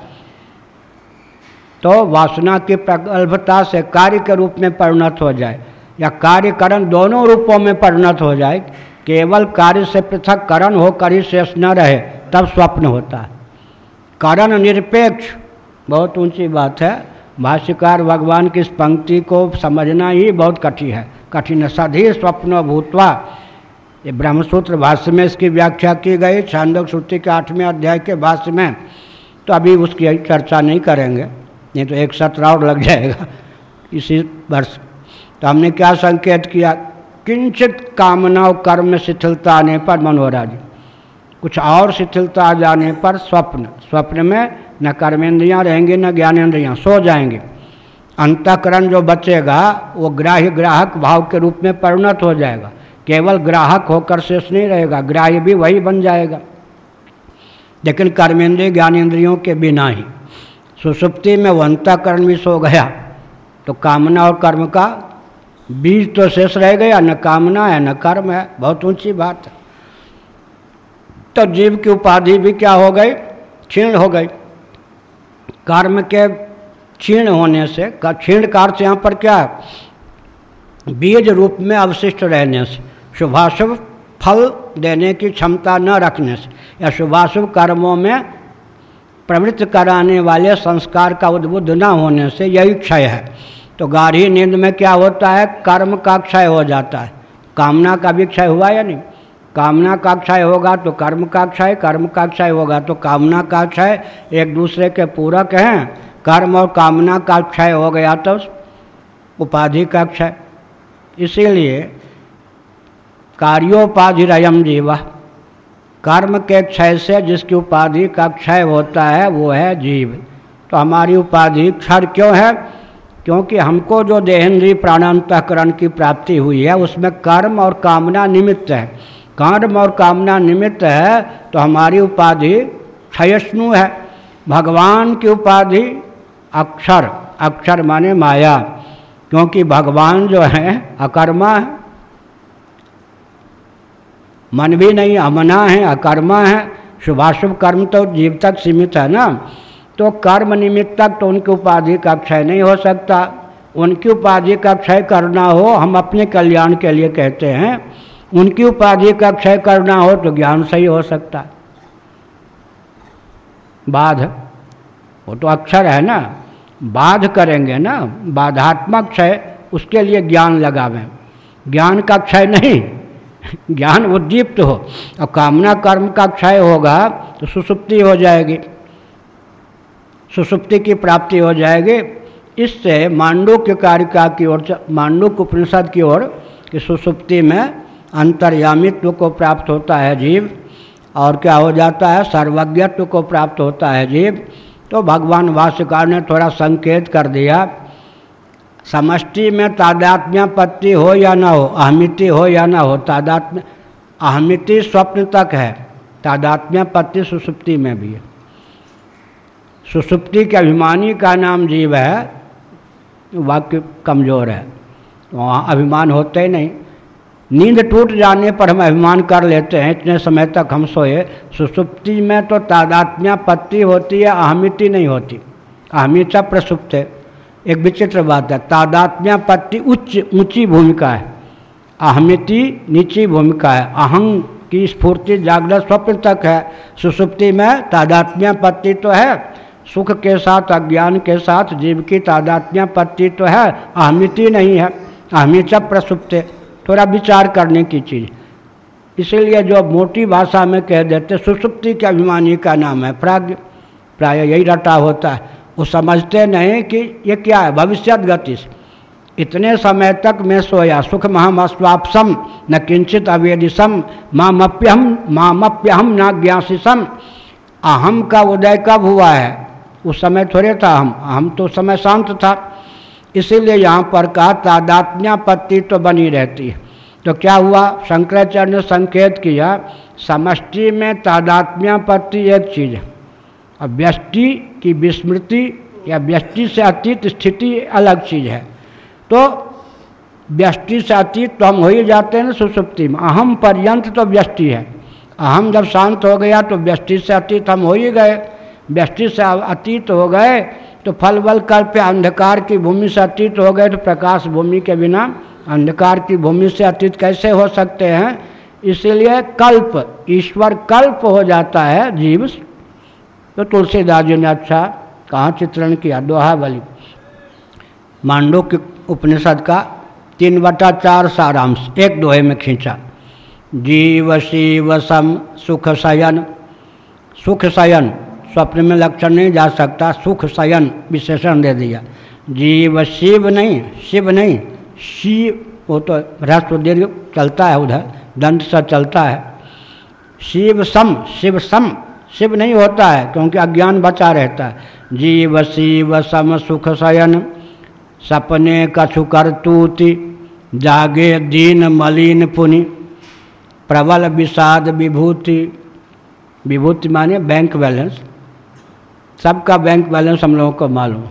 तो वासना की प्रगल्भता से कार्य के रूप में परिणत हो जाए या कार्य करण दोनों रूपों में परिणत हो जाए, केवल कार्य से पृथक करण होकर ही शेष न रहे, तब स्वप्न होता है। करण निरपेक्ष, बहुत ऊँची बात है। भाष्यकार भगवान की इस पंक्ति को समझना ही बहुत कठिन है। कठिन सधी स्वप्न भूतवा, ये ब्रह्मसूत्र भाष्य में इसकी व्याख्या की गई। छांदक श्रुति के आठवें अध्याय के भाष्य में तो अभी उसकी चर्चा नहीं करेंगे। नहीं तो एक सत्र और लग जाएगा। इसी वर्ष। तो हमने क्या संकेत किया? किंचित कामना और कर्म शिथिलता आने पर मनोराज कुछ और शिथिलता आ जाने पर स्वप्न। स्वप्न में न कर्मेंद्रियाँ रहेंगी, न ज्ञानेन्द्रियाँ सो जाएँगे। अंतकरण जो बचेगा, वो ग्राह्य ग्राहक भाव के रूप में परिणत हो जाएगा। केवल ग्राहक होकर शेष नहीं रहेगा, ग्राह्य भी वही बन जाएगा। लेकिन कर्मेंद्रिय ज्ञानेन्द्रियों के बिना ही। सुसुप्ति में वो अंतकरण भी सो गया। तो कामना और कर्म का बीज तो शेष रह गया, न कामना है, न कर्म है, बहुत ऊँची बात है। तो जीव की उपाधि भी क्या हो गई? क्षीण हो गई। कर्म के क्षीण होने से क्षीण का अर्थ यहाँ पर क्या है? बीज रूप में अवशिष्ट रहने से, शुभाशुभ फल देने की क्षमता न रखने से, या शुभाशुभ कर्मों में प्रवृत्त कराने वाले संस्कार का उद्बुद्ध न होने से यही क्षय है। तो गाढ़ी नींद में क्या होता है? कर्म का क्षय हो जाता है। कामना का भी क्षय हुआ या नहीं? कामना का क्षय होगा तो कर्म का क्षय, कर्म का क्षय होगा तो कामना का क्षय। एक दूसरे के पूरक हैं, कर्म और कामना का क्षय हो गया तो उपाधि का क्षय। इसीलिए कार्योपाधि रयम जीवा। कर्म के क्षय से जिसकी उपाधि का क्षय होता है, वो है जीव। तो हमारी उपाधि क्षर क्यों है? क्योंकि हमको जो देहेंद्रीय प्राणांतकरण की प्राप्ति हुई है, उसमें कर्म और कामना निमित्त है। कर्म और कामना निमित्त है तो हमारी उपाधि क्षयष्णु है। भगवान की उपाधि अक्षर। अक्षर माने माया। क्योंकि भगवान जो है, अकर्मा है। मन भी नहीं, अमना है, अकर्मा है शुभाशुभ कर्म तो जीव तक सीमित है ना? तो कर्म निमित्त तक तो उनकी उपाधि का क्षय नहीं हो सकता। उनकी उपाधि का क्षय करना हो, हम अपने कल्याण के लिए कहते हैं। उनकी उपाधि का क्षय करना हो तो ज्ञान सही हो सकता। बाध, वो तो अक्षर है ना? बाध करेंगे ना? बाधात्मक क्षय, उसके लिए ज्ञान लगावें। ज्ञान का क्षय नहीं। ज्ञान उद्दीप्त हो। और कामना कर्म का क्षय होगा तो सुसुप्ति हो जाएगी। सुसुप्ति की प्राप्ति हो जाएगी। इससे मांडुक्य कारिका की ओर मांडुक उपनिषद की ओर कि सुसुप्ति में अंतर्यामित्व को प्राप्त होता है जीव। और क्या हो जाता है? सर्वज्ञत्व को प्राप्त होता है जीव। तो भगवान भाष्यकार ने थोड़ा संकेत कर दिया। समष्टि में तादात्म्य पत्ति हो या ना हो, अहमिति हो या ना हो, तादात्म्य अहमिति स्वप्न तक है, तादात्म्य पत्ति सुसुप्ति में भी है। सुसुप्ति के अभिमानी का नाम जीव है, वाक्य कमज़ोर है, वहाँ अभिमान होते ही नहीं। नींद टूट जाने पर हम अभिमान कर लेते हैं, इतने समय तक हम सोए, सुसुप्ति में तो तादात्म्य पत्ति होती है, अहमिति नहीं होती। अहमिता प्रसुप्त है। एक विचित्र बात है, तादात्म्यापत्ति उच्च, ऊँची भूमिका है, अहमिति नीची भूमिका है अहंग की स्फूर्ति जागृत स्वप्न तक है, सुसुप्ति में तादात्म्यापत्ति तो है, सुख के साथ, अज्ञान के साथ, जीव की तादात्म्यापत्ति तो है, अहमिति नहीं है, अहमिता प्रसुप्त थोड़ा विचार करने की चीज़। इसलिए जो मोटी भाषा में कह देते, सुसुप्ति के अभिमानी का नाम है, प्राग्ञ, प्राय यही रटा होता है। वो समझते नहीं कि ये क्या है भविष्य गति इतने समय तक मैं सोया सुख महामस्वापसम न किंचित अवेदिसम मामप्यहम मामप्यहम न ज्ञासिसम अहम का उदय कब हुआ है? उस समय थोड़े था हम हम तो समय शांत था। इसीलिए यहाँ पर कहा, तादात्म्यापत्ति तो बनी रहती है। तो क्या हुआ? शंकराचार्य ने संकेत किया, समष्टि में तादात्म्यापत्ति एक चीज़ है। और व्यष्टि की विस्मृति या व्यष्टि से अतीत स्थिति अलग चीज़ है। तो व्यष्टि से अतीत तो हम हो ही जाते हैं ना सुसुप्ति में। अहम पर्यंत तो व्यष्टि है। अहम जब शांत हो गया तो व्यष्टि से अतीत हम हो ही गए। व्यष्टि से अतीत हो गए तो फल बल कल्प अंधकार की भूमि से अतीत हो गए तो प्रकाश भूमि के बिना अंधकार की भूमि से अतीत कैसे हो सकते हैं? इसलिए कल्प, ईश्वर कल्प हो जाता है जीव तो तुलसीदास जी ने अच्छा कहाँ, चित्रण किया, दोहा बलि मांडो के उपनिषद का तीन बटा चार सारांश, एक दोहे में खींचा। जीव, शिव, सम, सुख, शयन। सुख, शयन, स्वप्न में लक्षण नहीं जा सकता, सुख, शयन विशेषण दे दिया। जीव, शिव नहीं शिव नहीं, शिव, वो तो ह्रस्व दीर्घ चलता है उधर, दंड सा चलता है। शिव, सम शिव, सम। शिव नहीं होता है, क्योंकि अज्ञान बचा रहता है। जीव, शिव, सम, सुख, शयन, सपने, कछु कर, तूति, जागे, दीन, मलिन, पुनि, प्रबल, विषाद, विभूति। विभूति माने बैंक बैलेंस सबका बैंक बैलेंस हम लोगों को मालूम।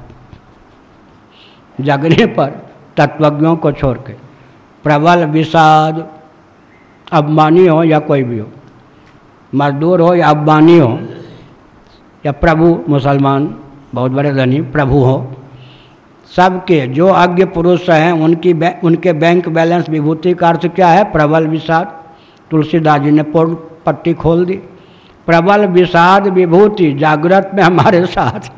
जगने पर, तत्वज्ञों को छोड़ के। प्रबल, विषाद अबमानी हो या कोई भी हो। मजदूर हो या अबमानी हो या प्रभु मुसलमान बहुत बड़े धनी प्रभु हो सबके जो अज्ञ पुरुष हैं उनकी बै, उनके बैंक बैलेंस विभूति का अर्थ क्या है? प्रबल विषाद। तुलसीदास जी ने पूर्ण पट्टी खोल दी। प्रबल विषाद विभूति जागृत में हमारे साथ।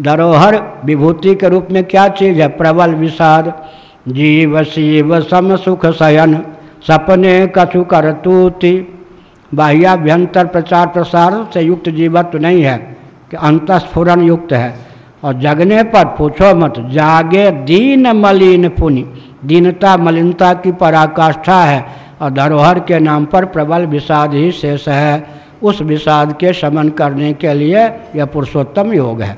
धरोहर विभूति के रूप में क्या चीज़ है? प्रबल विषाद। जीव शिव सम सुख शयन। सपने कछु कर करतूति। बाह्याभ्यंतर प्रचार प्रसार से युक्त जीवत्व नहीं है, कि अंतस्फुरन युक्त है। और जगने पर पूछो मत, जागे दीन मलिन पुनि। दीनता मलिनता की पराकाष्ठा है, और धरोहर के नाम पर प्रबल विषाद ही शेष है। उस विषाद के शमन करने के लिए यह पुरुषोत्तम योग है।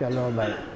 चलो भाई।